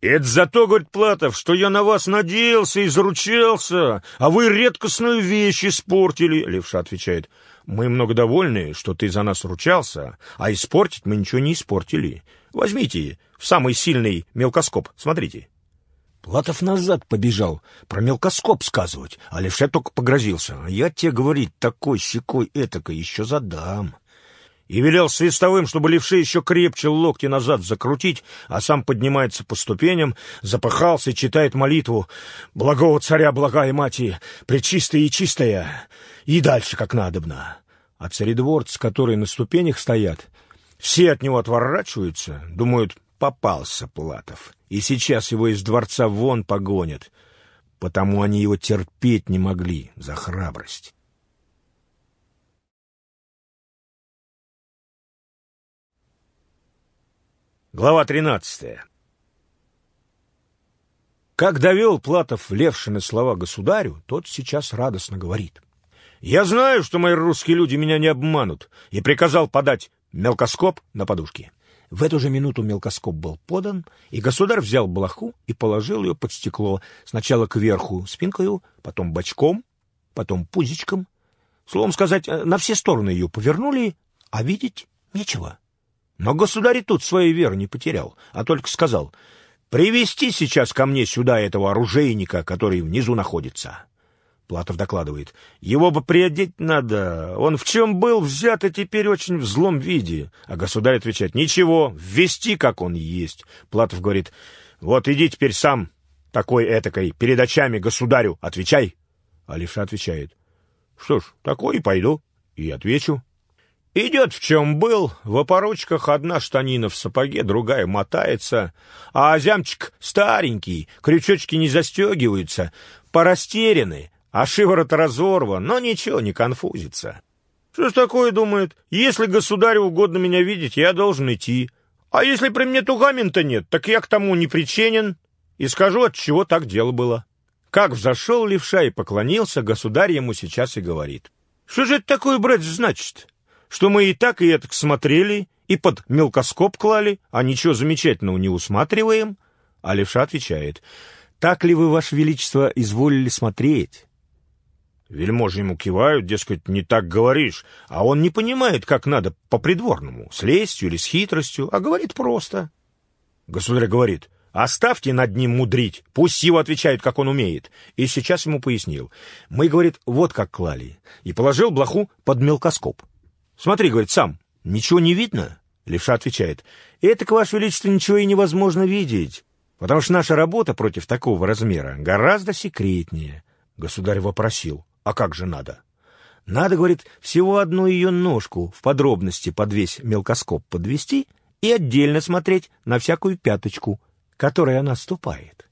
«Это за то, — говорит Платов, — что я на вас надеялся и заручался, а вы редкостную вещь испортили!» Левша отвечает, «Мы много довольны, что ты за нас ручался, а испортить мы ничего не испортили. Возьмите в самый сильный мелкоскоп, смотрите». Платов назад побежал, про мелкоскоп сказывать, а Левша только погрозился. «А я тебе, говорит, такой щекой этакой еще задам» и велел свистовым, чтобы левши еще крепче локти назад закрутить, а сам поднимается по ступеням, запыхался и читает молитву «Благого царя, благая мати, пречистая и чистая», и дальше как надобно. А царедворцы, которые на ступенях стоят, все от него отворачиваются, думают, попался Платов, и сейчас его из дворца вон погонят, потому они его терпеть не могли за храбрость. Глава 13. Как довел Платов Левшины слова государю, тот сейчас радостно говорит. «Я знаю, что мои русские люди меня не обманут», и приказал подать мелкоскоп на подушке. В эту же минуту мелкоскоп был подан, и государь взял блоху и положил ее под стекло, сначала кверху спинкою, потом бочком, потом пузичком. Словом сказать, на все стороны ее повернули, а видеть нечего. Но государь тут своей веры не потерял, а только сказал, «Привести сейчас ко мне сюда этого оружейника, который внизу находится». Платов докладывает. Его бы приодеть надо. Он в чем был взят, и теперь очень в злом виде. А государь отвечает. Ничего, ввести, как он есть. Платов говорит. Вот иди теперь сам, такой этакой, перед очами государю, отвечай. А левша отвечает. Что ж, такой и пойду. И отвечу. Идет в чем был, в опорочках одна штанина в сапоге, другая мотается, а озямчик старенький, крючочки не застегиваются, порастеряны, а шиворот разорван, но ничего, не конфузится. Что ж такое, думает, если государю угодно меня видеть, я должен идти. А если при мне тугамента нет, так я к тому не причинен, и скажу, от чего так дело было. Как взошел левша и поклонился, государь ему сейчас и говорит. Что же это такое, брат, значит? Что мы и так, и это смотрели, и под мелкоскоп клали, а ничего замечательного не усматриваем? А левша отвечает. Так ли вы, ваше величество, изволили смотреть? Вельможи ему кивают, дескать, не так говоришь, а он не понимает, как надо по-придворному, с лестью или с хитростью, а говорит просто. Государь говорит, оставьте над ним мудрить, пусть его отвечает, как он умеет. И сейчас ему пояснил. Мы, говорит, вот как клали, и положил блоху под мелкоскоп. Смотри, говорит, сам, ничего не видно? Левша отвечает, это, к ваше величество, ничего и невозможно видеть, потому что наша работа против такого размера гораздо секретнее. Государь вопросил, а как же надо? Надо, говорит, всего одну ее ножку в подробности под весь мелкоскоп подвести и отдельно смотреть на всякую пяточку, которой она ступает.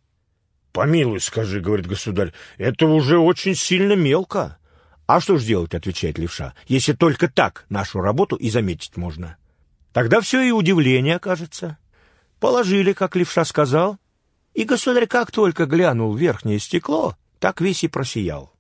«Помилуй, скажи, — говорит государь, — это уже очень сильно мелко». «А что ж делать, — отвечает левша, — если только так нашу работу и заметить можно? Тогда все и удивление окажется». Положили, как левша сказал, и государь как только глянул в верхнее стекло, так весь и просиял.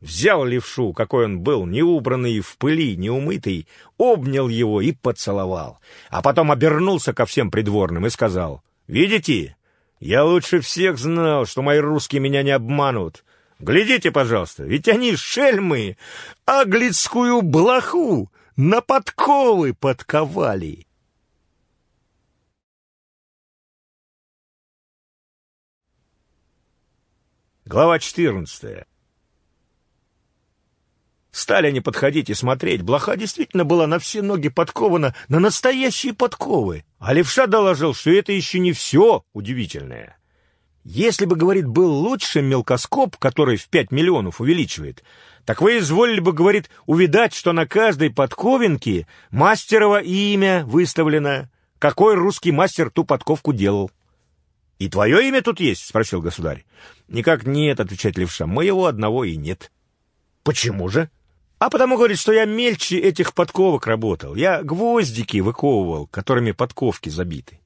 Взял левшу, какой он был, неубранный, в пыли, неумытый, обнял его и поцеловал. А потом обернулся ко всем придворным и сказал, «Видите, я лучше всех знал, что мои русские меня не обманут. Глядите, пожалуйста, ведь они шельмы, аглицкую блоху на подковы подковали». Глава четырнадцатая. Стали они подходить и смотреть. Блоха действительно была на все ноги подкована на настоящие подковы. А левша доложил, что это еще не все удивительное. Если бы, говорит, был лучше мелкоскоп, который в пять миллионов увеличивает, так вы изволили бы, говорит, увидать, что на каждой подковинке мастерово имя выставлено. Какой русский мастер ту подковку делал? — И твое имя тут есть? — спросил государь. — Никак нет, — отвечает левша, — моего одного и нет. — Почему же? А потому, говорит, что я мельче этих подковок работал. Я гвоздики выковывал, которыми подковки забиты.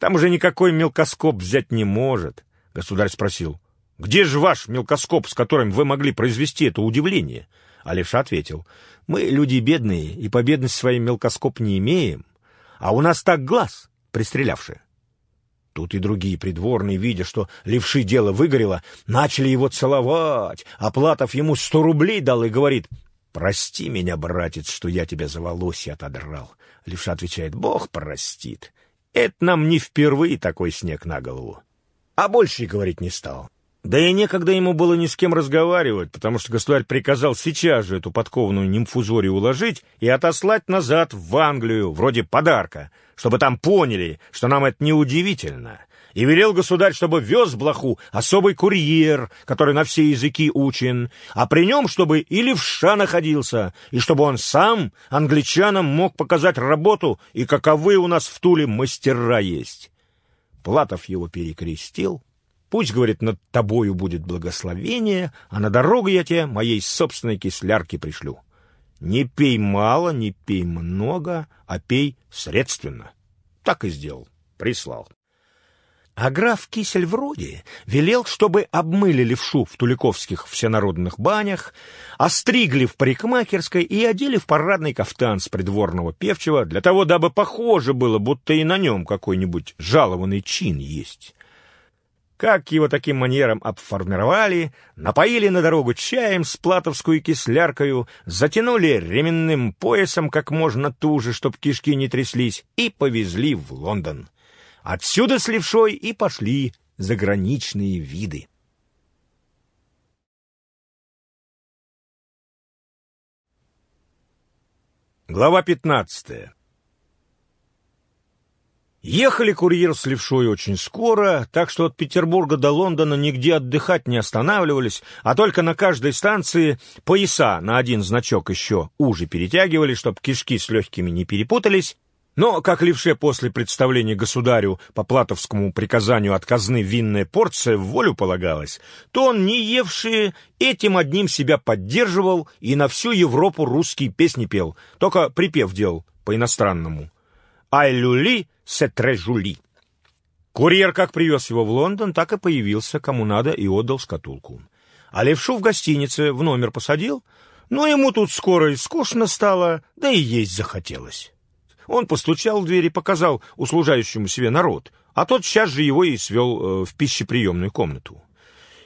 Там уже никакой мелкоскоп взять не может. Государь спросил, где же ваш мелкоскоп, с которым вы могли произвести это удивление? А ответил, мы люди бедные и по бедности своей мелкоскоп не имеем, а у нас так глаз, пристрелявший. Тут и другие придворные, видя, что левши дело выгорело, начали его целовать, а Платов ему сто рублей дал и говорит, «Прости меня, братец, что я тебя за волосье отодрал». Левша отвечает, «Бог простит. Это нам не впервые такой снег на голову». А больше и говорить не стал. Да и некогда ему было ни с кем разговаривать, потому что государь приказал сейчас же эту подкованную нимфузорию уложить и отослать назад в Англию, вроде подарка, чтобы там поняли, что нам это неудивительно и велел государь, чтобы вез блоху особый курьер, который на все языки учен, а при нем, чтобы и левша находился, и чтобы он сам англичанам мог показать работу и каковы у нас в Туле мастера есть. Платов его перекрестил. Пусть, говорит, над тобою будет благословение, а на дорогу я тебе моей собственной кислярки пришлю. Не пей мало, не пей много, а пей средственно. Так и сделал, прислал. А граф Кисель вроде велел, чтобы обмыли левшу в туликовских всенародных банях, остригли в парикмахерской и одели в парадный кафтан с придворного певчего, для того, дабы похоже было, будто и на нем какой-нибудь жалованный чин есть. Как его таким манером обформировали, напоили на дорогу чаем с платовскую кисляркою, затянули ременным поясом как можно туже, чтоб кишки не тряслись, и повезли в Лондон. Отсюда с левшой и пошли заграничные виды. Глава 15. Ехали курьер с левшой очень скоро, так что от Петербурга до Лондона нигде отдыхать не останавливались, а только на каждой станции пояса на один значок еще уже перетягивали, чтобы кишки с легкими не перепутались, но, как левше после представления государю по платовскому приказанию от казны винная порция в волю полагалась, то он, не евший, этим одним себя поддерживал и на всю Европу русские песни пел, только припев делал по-иностранному. «Ай люли, сетре жули». Курьер как привез его в Лондон, так и появился, кому надо, и отдал шкатулку. А левшу в гостинице в номер посадил, но ему тут скоро и скучно стало, да и есть захотелось. Он постучал в дверь и показал услужающему себе народ, а тот сейчас же его и свел э, в пищеприемную комнату.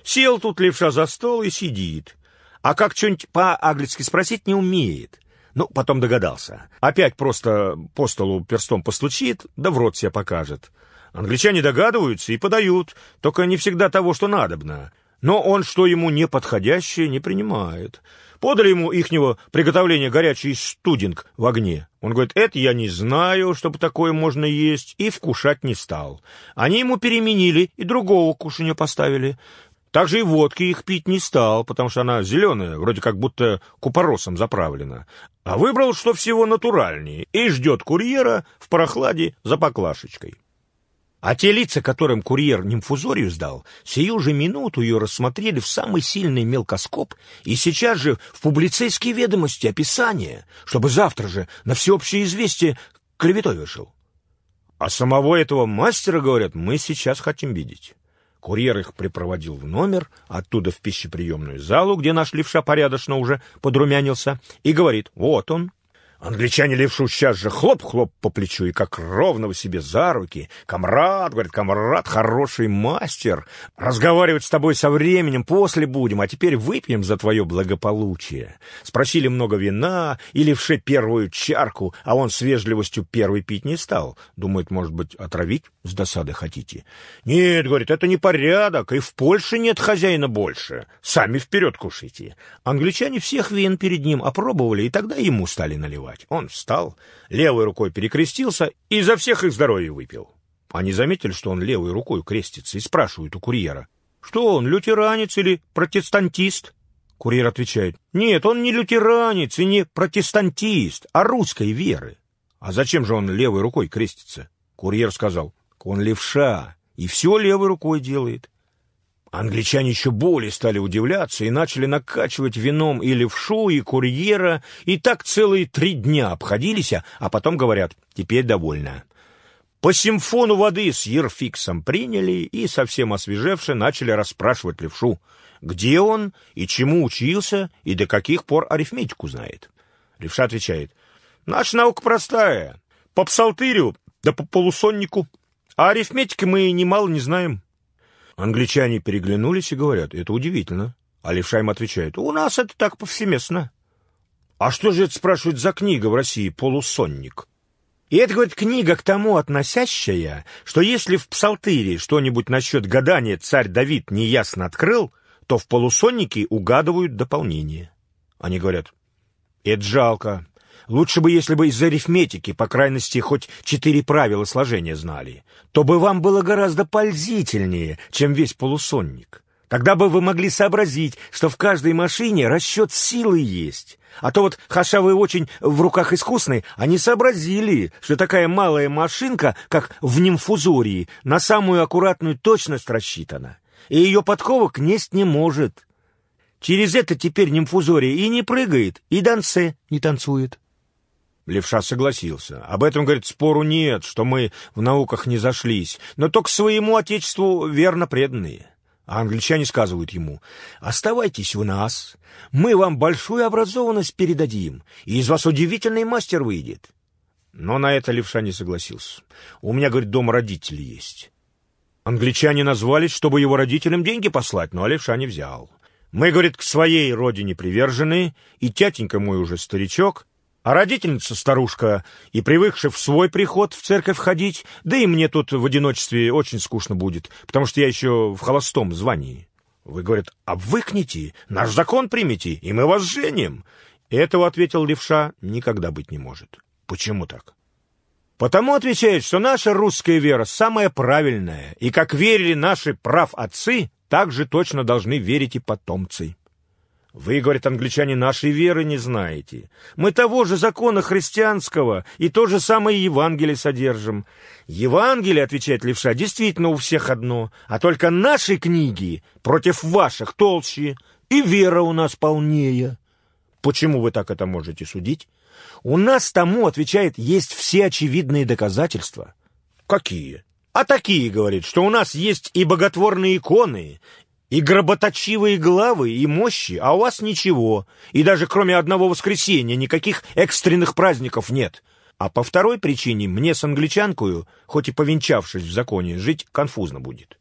Сел тут левша за стол и сидит, а как что-нибудь по-английски спросить не умеет. Ну, потом догадался. Опять просто по столу перстом постучит, да в рот себе покажет. Англичане догадываются и подают, только не всегда того, что надобно. Но он, что ему не подходящее, не принимает. Подали ему ихнего приготовления горячий студинг в огне. Он говорит, это я не знаю, чтобы такое можно есть, и вкушать не стал. Они ему переменили и другого кушанья поставили. Также и водки их пить не стал, потому что она зеленая, вроде как будто купоросом заправлена. А выбрал, что всего натуральнее, и ждет курьера в прохладе за поклашечкой. А те лица, которым курьер нимфузорию сдал, сию же минуту ее рассмотрели в самый сильный мелкоскоп и сейчас же в публицейские ведомости описание, чтобы завтра же на всеобщее известие клеветой вышел. А самого этого мастера, говорят, мы сейчас хотим видеть. Курьер их припроводил в номер, оттуда в пищеприемную залу, где наш левша порядочно уже подрумянился, и говорит, вот он, Англичане левшу сейчас же хлоп-хлоп по плечу и как ровного себе за руки. «Камрад», — говорит, «камрад, хороший мастер. Разговаривать с тобой со временем после будем, а теперь выпьем за твое благополучие». Спросили много вина и левше первую чарку, а он с вежливостью первый пить не стал. Думает, может быть, отравить с досады хотите? «Нет», — говорит, «это не порядок, и в Польше нет хозяина больше. Сами вперед кушайте». Англичане всех вин перед ним опробовали, и тогда ему стали наливать наливать. Он встал, левой рукой перекрестился и изо всех их здоровья выпил. Они заметили, что он левой рукой крестится, и спрашивают у курьера, что он, лютеранец или протестантист? Курьер отвечает, нет, он не лютеранец и не протестантист, а русской веры. А зачем же он левой рукой крестится? Курьер сказал, он левша, и все левой рукой делает. Англичане еще более стали удивляться и начали накачивать вином и левшу, и курьера, и так целые три дня обходились, а потом говорят, теперь довольно. По симфону воды с Ерфиксом приняли и, совсем освежевши, начали расспрашивать левшу, где он и чему учился и до каких пор арифметику знает. Левша отвечает, наша наука простая, по псалтырю да по полусоннику, а арифметики мы немало не знаем. Англичане переглянулись и говорят, это удивительно. А левша им отвечает, у нас это так повсеместно. А что же это, спрашивает, за книга в России «Полусонник»? И это, говорит, книга к тому относящая, что если в псалтыре что-нибудь насчет гадания царь Давид неясно открыл, то в полусоннике угадывают дополнение. Они говорят, это жалко, Лучше бы, если бы из арифметики, по крайности, хоть четыре правила сложения знали. То бы вам было гораздо пользительнее, чем весь полусонник. Тогда бы вы могли сообразить, что в каждой машине расчет силы есть. А то вот хашавы очень в руках искусные, они сообразили, что такая малая машинка, как в нимфузории, на самую аккуратную точность рассчитана, и ее подковок несть не может. Через это теперь нимфузория и не прыгает, и дансе не танцует. Левша согласился. Об этом, говорит, спору нет, что мы в науках не зашлись, но только своему отечеству верно преданные. А англичане сказывают ему, «Оставайтесь у нас, мы вам большую образованность передадим, и из вас удивительный мастер выйдет». Но на это левша не согласился. «У меня, говорит, дома родители есть». Англичане назвались, чтобы его родителям деньги послать, но левша не взял. Мы, говорит, к своей родине привержены, и тятенька мой уже старичок, а родительница старушка и привыкшая в свой приход в церковь ходить, да и мне тут в одиночестве очень скучно будет, потому что я еще в холостом звании. Вы, говорят, обвыкните, наш закон примите, и мы вас женим. Этого, ответил левша, никогда быть не может. Почему так? Потому отвечает, что наша русская вера самая правильная, и как верили наши прав-отцы, так же точно должны верить и потомцы. Вы, говорит англичане, нашей веры не знаете. Мы того же закона христианского и то же самое Евангелие содержим. Евангелие, отвечает левша, действительно у всех одно, а только наши книги против ваших толще, и вера у нас полнее. Почему вы так это можете судить? У нас тому, отвечает, есть все очевидные доказательства. Какие? А такие, говорит, что у нас есть и боготворные иконы, и гроботочивые главы, и мощи, а у вас ничего, и даже кроме одного воскресенья никаких экстренных праздников нет. А по второй причине мне с англичанкою, хоть и повенчавшись в законе, жить конфузно будет.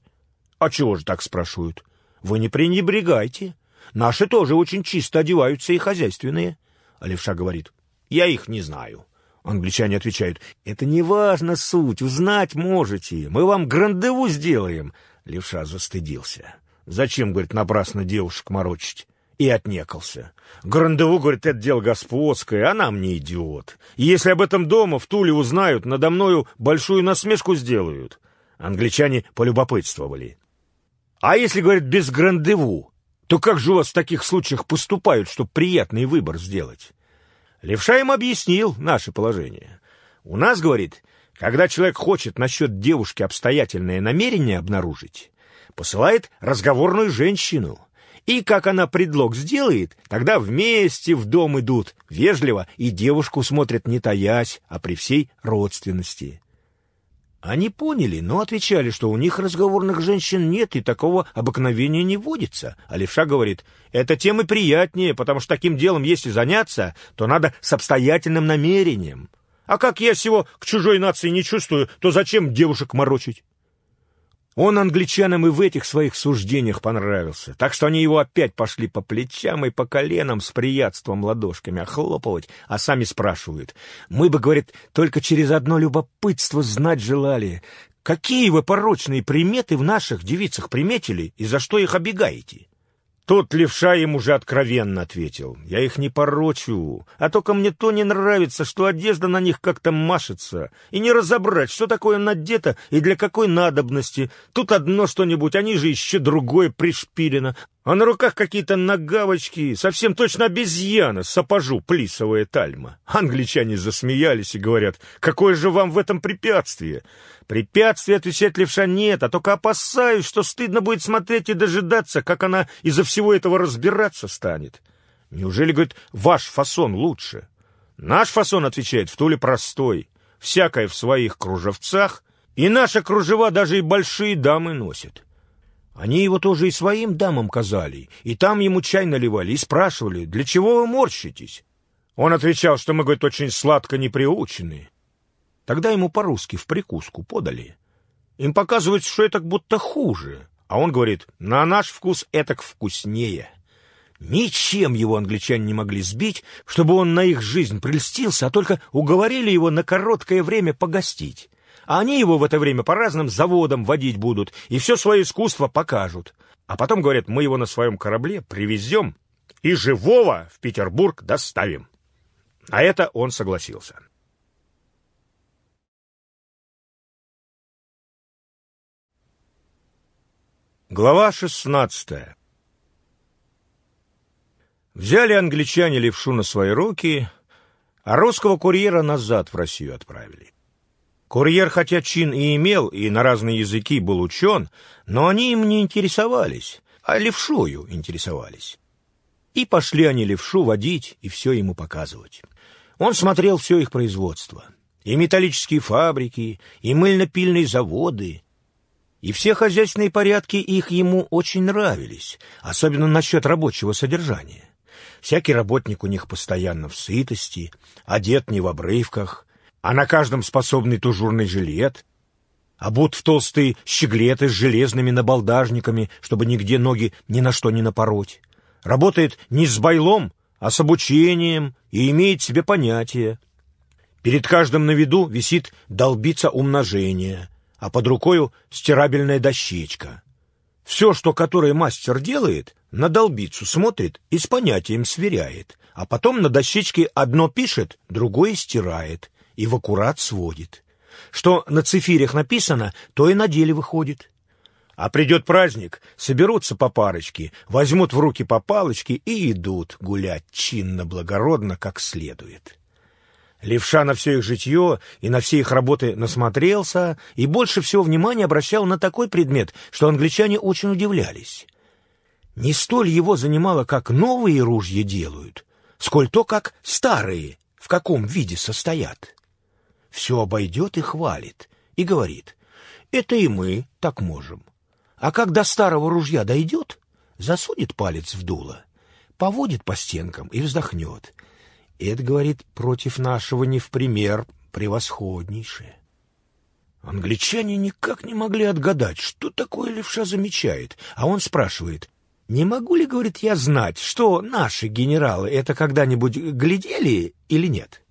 А чего же так спрашивают? Вы не пренебрегайте. Наши тоже очень чисто одеваются и хозяйственные. А левша говорит, я их не знаю. Англичане отвечают, это не важно суть, узнать можете, мы вам грандеву сделаем. Левша застыдился. Зачем, говорит, напрасно девушек морочить? И отнекался. Грандеву, говорит, это дело господское, а нам не идиот. И если об этом дома в Туле узнают, надо мною большую насмешку сделают. Англичане полюбопытствовали. А если, говорит, без грандеву, то как же у вас в таких случаях поступают, чтобы приятный выбор сделать? Левша им объяснил наше положение. У нас, говорит, когда человек хочет насчет девушки обстоятельное намерение обнаружить, посылает разговорную женщину. И как она предлог сделает, тогда вместе в дом идут, вежливо, и девушку смотрят не таясь, а при всей родственности. Они поняли, но отвечали, что у них разговорных женщин нет и такого обыкновения не водится. А левша говорит, это тем и приятнее, потому что таким делом, если заняться, то надо с обстоятельным намерением. А как я всего к чужой нации не чувствую, то зачем девушек морочить? Он англичанам и в этих своих суждениях понравился, так что они его опять пошли по плечам и по коленам с приятством ладошками охлопывать, а сами спрашивают. Мы бы, говорит, только через одно любопытство знать желали, какие вы порочные приметы в наших девицах приметили и за что их обегаете? Тот левша им уже откровенно ответил. «Я их не порочу, а только мне то не нравится, что одежда на них как-то машется, и не разобрать, что такое надето и для какой надобности. Тут одно что-нибудь, они же еще другое пришпилено, а на руках какие-то нагавочки, совсем точно обезьяна, сапожу, плисовая тальма. Англичане засмеялись и говорят, какое же вам в этом препятствие? Препятствия, отвечает левша, нет, а только опасаюсь, что стыдно будет смотреть и дожидаться, как она из-за всего этого разбираться станет. Неужели, говорит, ваш фасон лучше? Наш фасон, отвечает, в Туле простой, всякое в своих кружевцах, и наши кружева даже и большие дамы носят. Они его тоже и своим дамам казали, и там ему чай наливали, и спрашивали, для чего вы морщитесь? Он отвечал, что мы, говорит, очень сладко не приучены. Тогда ему по-русски в прикуску подали. Им показывают, что это будто хуже, а он говорит, на наш вкус это вкуснее. Ничем его англичане не могли сбить, чтобы он на их жизнь прельстился, а только уговорили его на короткое время погостить а они его в это время по разным заводам водить будут и все свое искусство покажут. А потом, говорят, мы его на своем корабле привезем и живого в Петербург доставим. А это он согласился. Глава шестнадцатая Взяли англичане левшу на свои руки, а русского курьера назад в Россию отправили. Курьер, хотя чин и имел, и на разные языки был учен, но они им не интересовались, а левшою интересовались. И пошли они левшу водить и все ему показывать. Он смотрел все их производство. И металлические фабрики, и мыльно-пильные заводы, и все хозяйственные порядки их ему очень нравились, особенно насчет рабочего содержания. Всякий работник у них постоянно в сытости, одет не в обрывках, а на каждом способный тужурный жилет, обут в толстые щеглеты с железными набалдажниками, чтобы нигде ноги ни на что не напороть. Работает не с байлом, а с обучением и имеет себе понятие. Перед каждым на виду висит долбица умножения, а под рукою стирабельная дощечка. Все, что который мастер делает, на долбицу смотрит и с понятием сверяет, а потом на дощечке одно пишет, другое стирает и в аккурат сводит. Что на цифирях написано, то и на деле выходит. А придет праздник, соберутся по парочке, возьмут в руки по палочке и идут гулять чинно-благородно, как следует. Левша на все их житье и на все их работы насмотрелся и больше всего внимания обращал на такой предмет, что англичане очень удивлялись. Не столь его занимало, как новые ружья делают, сколь то, как старые, в каком виде состоят. Все обойдет и хвалит, и говорит, это и мы так можем. А как до старого ружья дойдет, засунет палец в дуло, поводит по стенкам и вздохнет. Это, говорит, против нашего не в пример превосходнейшее. Англичане никак не могли отгадать, что такое левша замечает, а он спрашивает, «Не могу ли, — говорит, — я знать, что наши генералы это когда-нибудь глядели или нет?»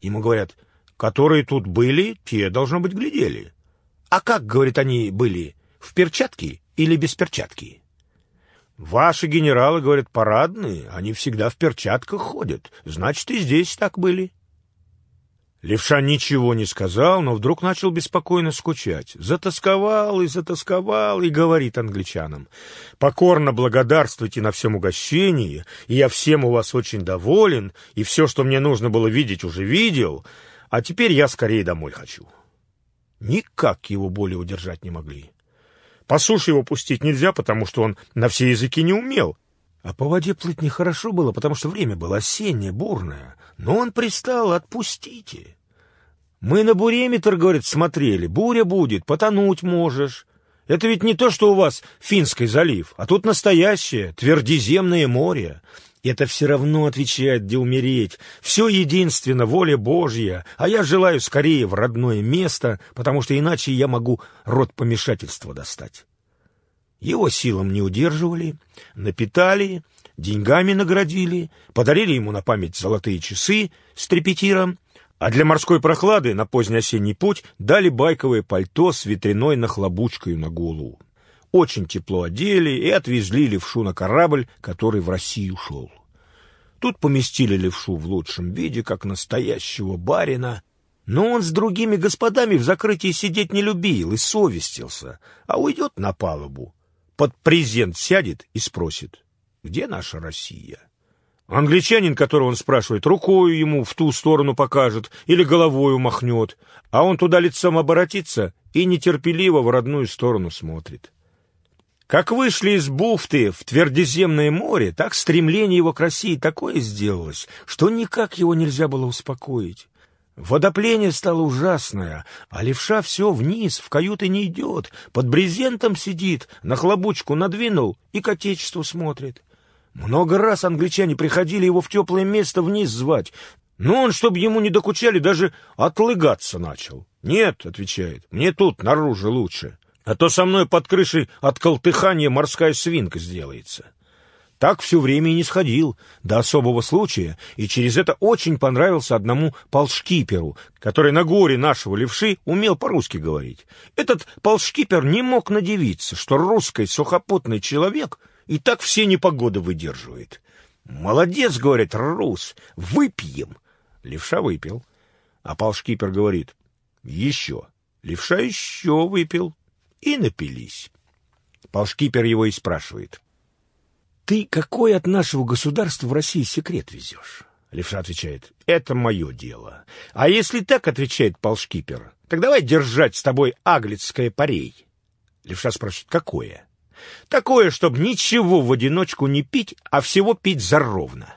Ему говорят, «Которые тут были, те, должно быть, глядели». «А как, — говорит, — они были?» В перчатки или без перчатки? Ваши генералы, говорят, парадные, они всегда в перчатках ходят. Значит, и здесь так были. Левша ничего не сказал, но вдруг начал беспокойно скучать. Затасковал и затасковал, и говорит англичанам. «Покорно благодарствуйте на всем угощении, и я всем у вас очень доволен, и все, что мне нужно было видеть, уже видел, а теперь я скорее домой хочу». Никак его более удержать не могли. По суше его пустить нельзя, потому что он на все языки не умел. А по воде плыть нехорошо было, потому что время было осеннее, бурное. Но он пристал, отпустите. Мы на буреметр, говорит, смотрели. Буря будет, потонуть можешь. Это ведь не то, что у вас Финский залив, а тут настоящее, твердиземное море. Это все равно отвечает, где умереть. Все единственно, воля Божья, а я желаю скорее в родное место, потому что иначе я могу род помешательства достать. Его силам не удерживали, напитали, деньгами наградили, подарили ему на память золотые часы с трепетиром, а для морской прохлады на поздний осенний путь дали байковое пальто с ветряной нахлобучкой на голову очень тепло одели и отвезли левшу на корабль, который в Россию шел. Тут поместили левшу в лучшем виде, как настоящего барина, но он с другими господами в закрытии сидеть не любил и совестился, а уйдет на палубу, под презент сядет и спросит, где наша Россия? Англичанин, которого он спрашивает, рукою ему в ту сторону покажет или головою махнет, а он туда лицом оборотится и нетерпеливо в родную сторону смотрит. Как вышли из Буфты в Твердиземное море, так стремление его к России такое сделалось, что никак его нельзя было успокоить. Водопление стало ужасное, а левша все вниз, в каюты не идет, под брезентом сидит, на хлобучку надвинул и к отечеству смотрит. Много раз англичане приходили его в теплое место вниз звать, но он, чтобы ему не докучали, даже отлыгаться начал. «Нет», — отвечает, — «мне тут, наружу лучше» а то со мной под крышей от колтыхания морская свинка сделается. Так все время и не сходил, до особого случая, и через это очень понравился одному полшкиперу, который на горе нашего левши умел по-русски говорить. Этот полшкипер не мог надевиться, что русский сухопутный человек и так все непогоды выдерживает. «Молодец», — говорит рус, — «выпьем». Левша выпил, а полшкипер говорит, «Еще». Левша еще выпил, и напились. Полшкипер его и спрашивает. «Ты какой от нашего государства в России секрет везешь?» Левша отвечает, «Это мое дело». «А если так, — отвечает полшкипер, — так давай держать с тобой аглицкое парей». Левша спрашивает, «Какое?» «Такое, чтобы ничего в одиночку не пить, а всего пить заровно.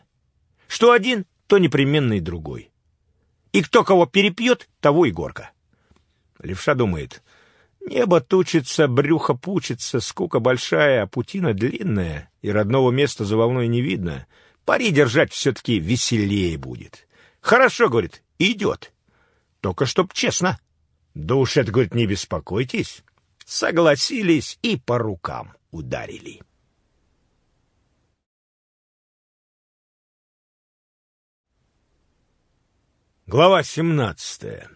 Что один, то непременно и другой. И кто кого перепьет, того и горка». Левша думает, Небо тучится, брюхо пучится, скука большая, а путина длинная, и родного места за волной не видно. Пари держать все-таки веселее будет. Хорошо, говорит, идет. Только чтоб честно. Да уж это, говорит, не беспокойтесь. Согласились и по рукам ударили. Глава семнадцатая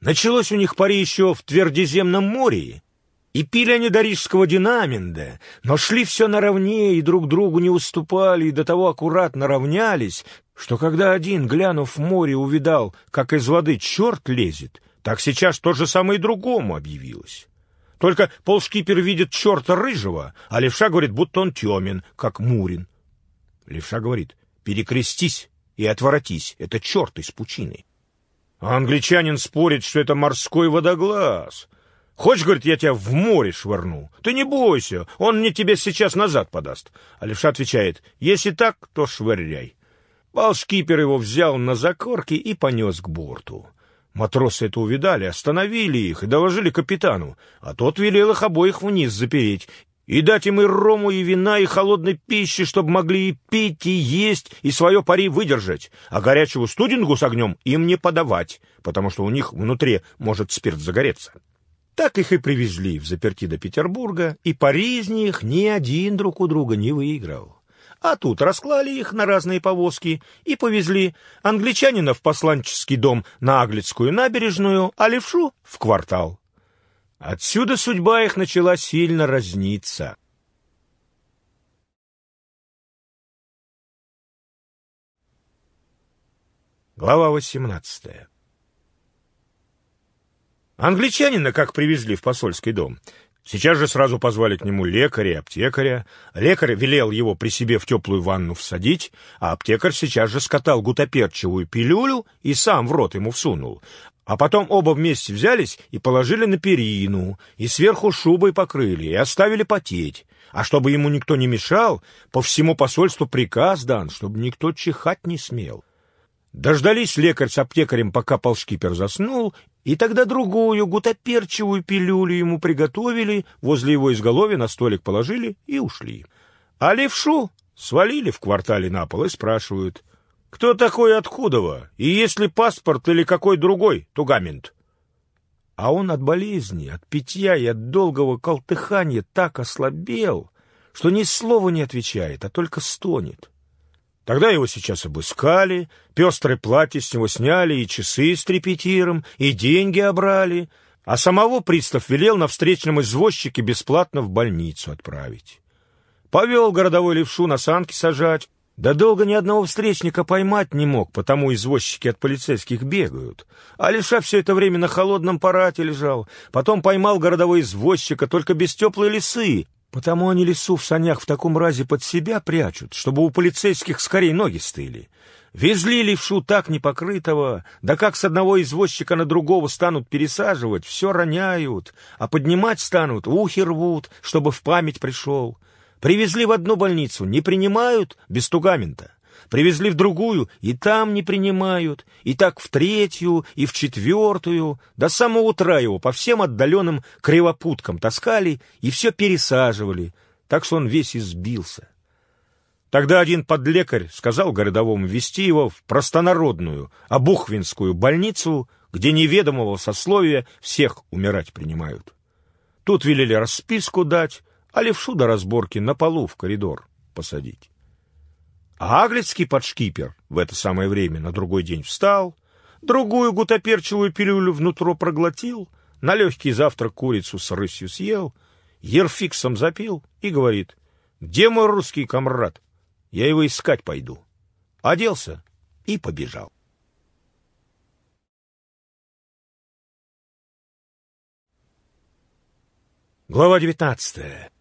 Началось у них пари еще в Твердиземном море, И пили они до рижского динаминда, но шли все наравне и друг другу не уступали, и до того аккуратно равнялись, что когда один, глянув в море, увидал, как из воды черт лезет, так сейчас то же самое и другому объявилось. Только полшкипер видит черта рыжего, а левша говорит, будто он темен, как Мурин. Левша говорит, перекрестись и отворотись, это черт из пучины. А англичанин спорит, что это морской водоглаз. Хочешь, говорит, я тебя в море швырну? Ты не бойся, он мне тебе сейчас назад подаст. А левша отвечает, если так, то швыряй. Балшкипер его взял на закорки и понес к борту. Матросы это увидали, остановили их и доложили капитану, а тот велел их обоих вниз запереть и дать им и рому, и вина, и холодной пищи, чтобы могли и пить, и есть, и свое пари выдержать, а горячего студингу с огнем им не подавать, потому что у них внутри может спирт загореться. Так их и привезли в заперти до Петербурга, и пари из них ни один друг у друга не выиграл. А тут расклали их на разные повозки и повезли англичанина в посланческий дом на Аглицкую набережную, а левшу — в квартал. Отсюда судьба их начала сильно разниться. Глава восемнадцатая Англичанина как привезли в посольский дом, Сейчас же сразу позвали к нему лекаря и аптекаря. Лекарь велел его при себе в теплую ванну всадить, а аптекарь сейчас же скатал гутоперчевую пилюлю и сам в рот ему всунул. А потом оба вместе взялись и положили на перину, и сверху шубой покрыли, и оставили потеть. А чтобы ему никто не мешал, по всему посольству приказ дан, чтобы никто чихать не смел. Дождались лекарь с аптекарем, пока полшкипер заснул, и тогда другую гутоперчивую пилюлю ему приготовили, возле его изголовья на столик положили и ушли. А левшу свалили в квартале на пол и спрашивают, кто такой откудова, и есть ли паспорт или какой другой тугамент. А он от болезни, от питья и от долгого колтыхания так ослабел, что ни слова не отвечает, а только стонет. Тогда его сейчас обыскали, пестрое платье с него сняли, и часы с трепетиром, и деньги обрали, а самого пристав велел на встречном извозчике бесплатно в больницу отправить. Повел городовой левшу на санки сажать, да долго ни одного встречника поймать не мог, потому извозчики от полицейских бегают. А Леша все это время на холодном парате лежал. Потом поймал городовой извозчика, только без теплой лисы, Потому они лесу в санях в таком разе под себя прячут, чтобы у полицейских скорее ноги стыли. Везли левшу так непокрытого, да как с одного извозчика на другого станут пересаживать, все роняют, а поднимать станут, ухи рвут, чтобы в память пришел. Привезли в одну больницу, не принимают без тугамента. Привезли в другую, и там не принимают, и так в третью, и в четвертую. До самого утра его по всем отдаленным кривопуткам таскали и все пересаживали, так что он весь избился. Тогда один подлекарь сказал городовому вести его в простонародную, обухвинскую больницу, где неведомого сословия всех умирать принимают. Тут велели расписку дать, а левшу до разборки на полу в коридор посадить. А аглицкий подшкипер в это самое время на другой день встал, другую гутоперчивую пилюлю внутрь проглотил, на легкий завтрак курицу с рысью съел, ерфиксом запил и говорит, «Где мой русский комрад? Я его искать пойду». Оделся и побежал. Глава девятнадцатая.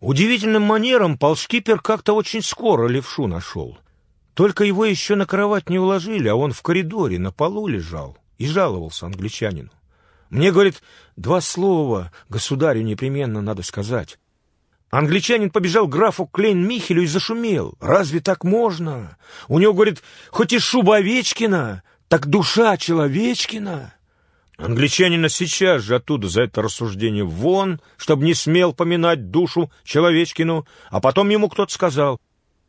Удивительным манером полшкипер как-то очень скоро левшу нашел. Только его еще на кровать не уложили, а он в коридоре на полу лежал и жаловался англичанину. Мне, говорит, два слова государю непременно надо сказать. Англичанин побежал к графу Клейн-Михелю и зашумел. Разве так можно? У него, говорит, хоть и шуба Овечкина, так душа Человечкина. Англичанина сейчас же оттуда за это рассуждение вон, чтобы не смел поминать душу Человечкину, а потом ему кто-то сказал,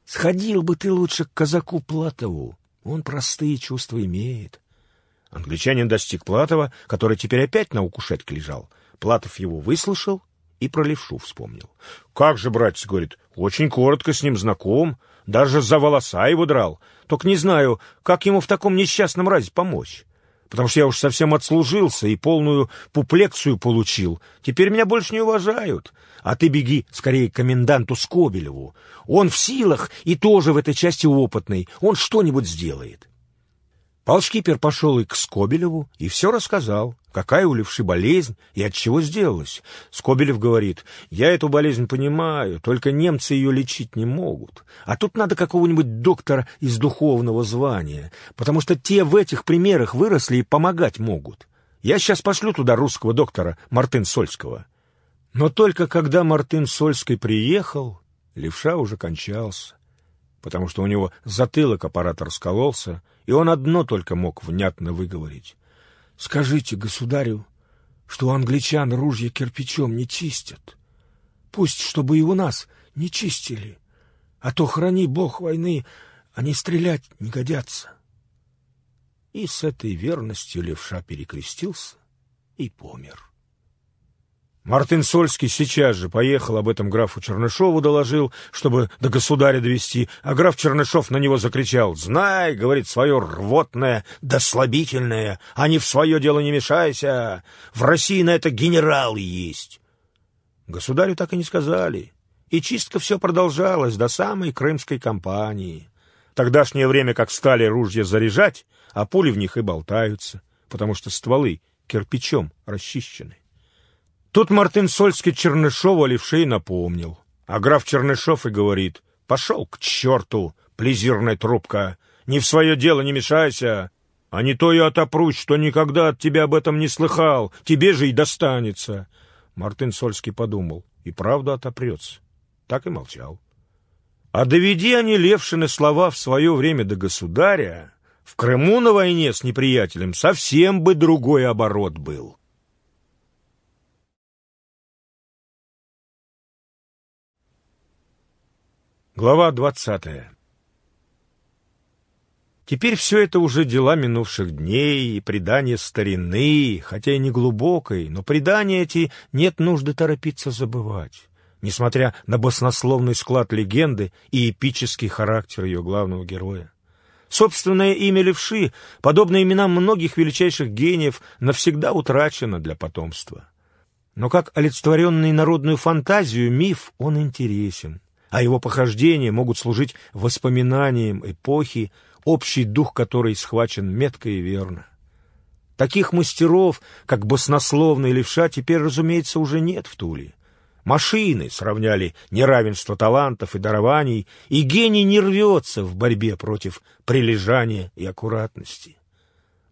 «Сходил бы ты лучше к казаку Платову, он простые чувства имеет». Англичанин достиг Платова, который теперь опять на укушетке лежал. Платов его выслушал и про левшу вспомнил. «Как же, братец, — говорит, — очень коротко с ним знаком, даже за волоса его драл, только не знаю, как ему в таком несчастном разе помочь». Потому что я уж совсем отслужился и полную пуплекцию получил. Теперь меня больше не уважают. А ты беги скорее к коменданту Скобелеву. Он в силах и тоже в этой части опытный. Он что-нибудь сделает. Полшкипер пошел и к Скобелеву и все рассказал, какая у левши болезнь и от чего сделалась. Скобелев говорит, я эту болезнь понимаю, только немцы ее лечить не могут. А тут надо какого-нибудь доктора из духовного звания, потому что те в этих примерах выросли и помогать могут. Я сейчас пошлю туда русского доктора Мартын Сольского. Но только когда Мартын Сольский приехал, левша уже кончался потому что у него затылок аппарата раскололся, и он одно только мог внятно выговорить. — Скажите государю, что у англичан ружья кирпичом не чистят. Пусть, чтобы и у нас не чистили, а то, храни бог войны, они стрелять не годятся. И с этой верностью левша перекрестился и помер. Мартын Сольский сейчас же поехал об этом графу Чернышову доложил, чтобы до государя довести, а граф Чернышов на него закричал «Знай, — говорит, — свое рвотное да слабительное, а не в свое дело не мешайся, в России на это генералы есть». Государю так и не сказали, и чистка все продолжалась до самой крымской кампании. Тогдашнее время как стали ружья заряжать, а пули в них и болтаются, потому что стволы кирпичом расчищены. Тут Мартын Сольский Чернышову левшей напомнил. А граф Чернышов и говорит, пошел к черту, плезирная трубка, не в свое дело не мешайся, а не то я отопрусь, что никогда от тебя об этом не слыхал, тебе же и достанется. Мартын Сольский подумал, и правда отопрется. Так и молчал. А доведи они Левшины слова в свое время до государя, в Крыму на войне с неприятелем совсем бы другой оборот был. Глава двадцатая Теперь все это уже дела минувших дней и предания старины, хотя и не глубокой, но предания эти нет нужды торопиться забывать, несмотря на баснословный склад легенды и эпический характер ее главного героя. Собственное имя Левши, подобно именам многих величайших гениев, навсегда утрачено для потомства. Но как олицетворенный народную фантазию миф он интересен — а его похождения могут служить воспоминанием эпохи, общий дух которой схвачен метко и верно. Таких мастеров, как баснословный левша, теперь, разумеется, уже нет в Туле. Машины сравняли неравенство талантов и дарований, и гений не рвется в борьбе против прилежания и аккуратности.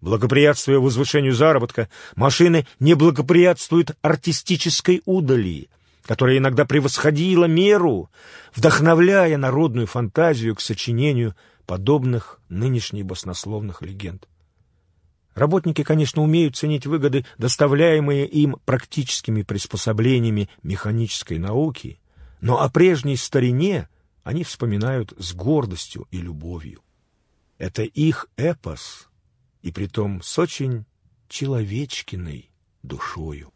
Благоприятствуя возвышению заработка, машины не благоприятствуют артистической удали, которая иногда превосходила меру, вдохновляя народную фантазию к сочинению подобных нынешних баснословных легенд. Работники, конечно, умеют ценить выгоды, доставляемые им практическими приспособлениями механической науки, но о прежней старине они вспоминают с гордостью и любовью. Это их эпос, и притом с очень человечкиной душою.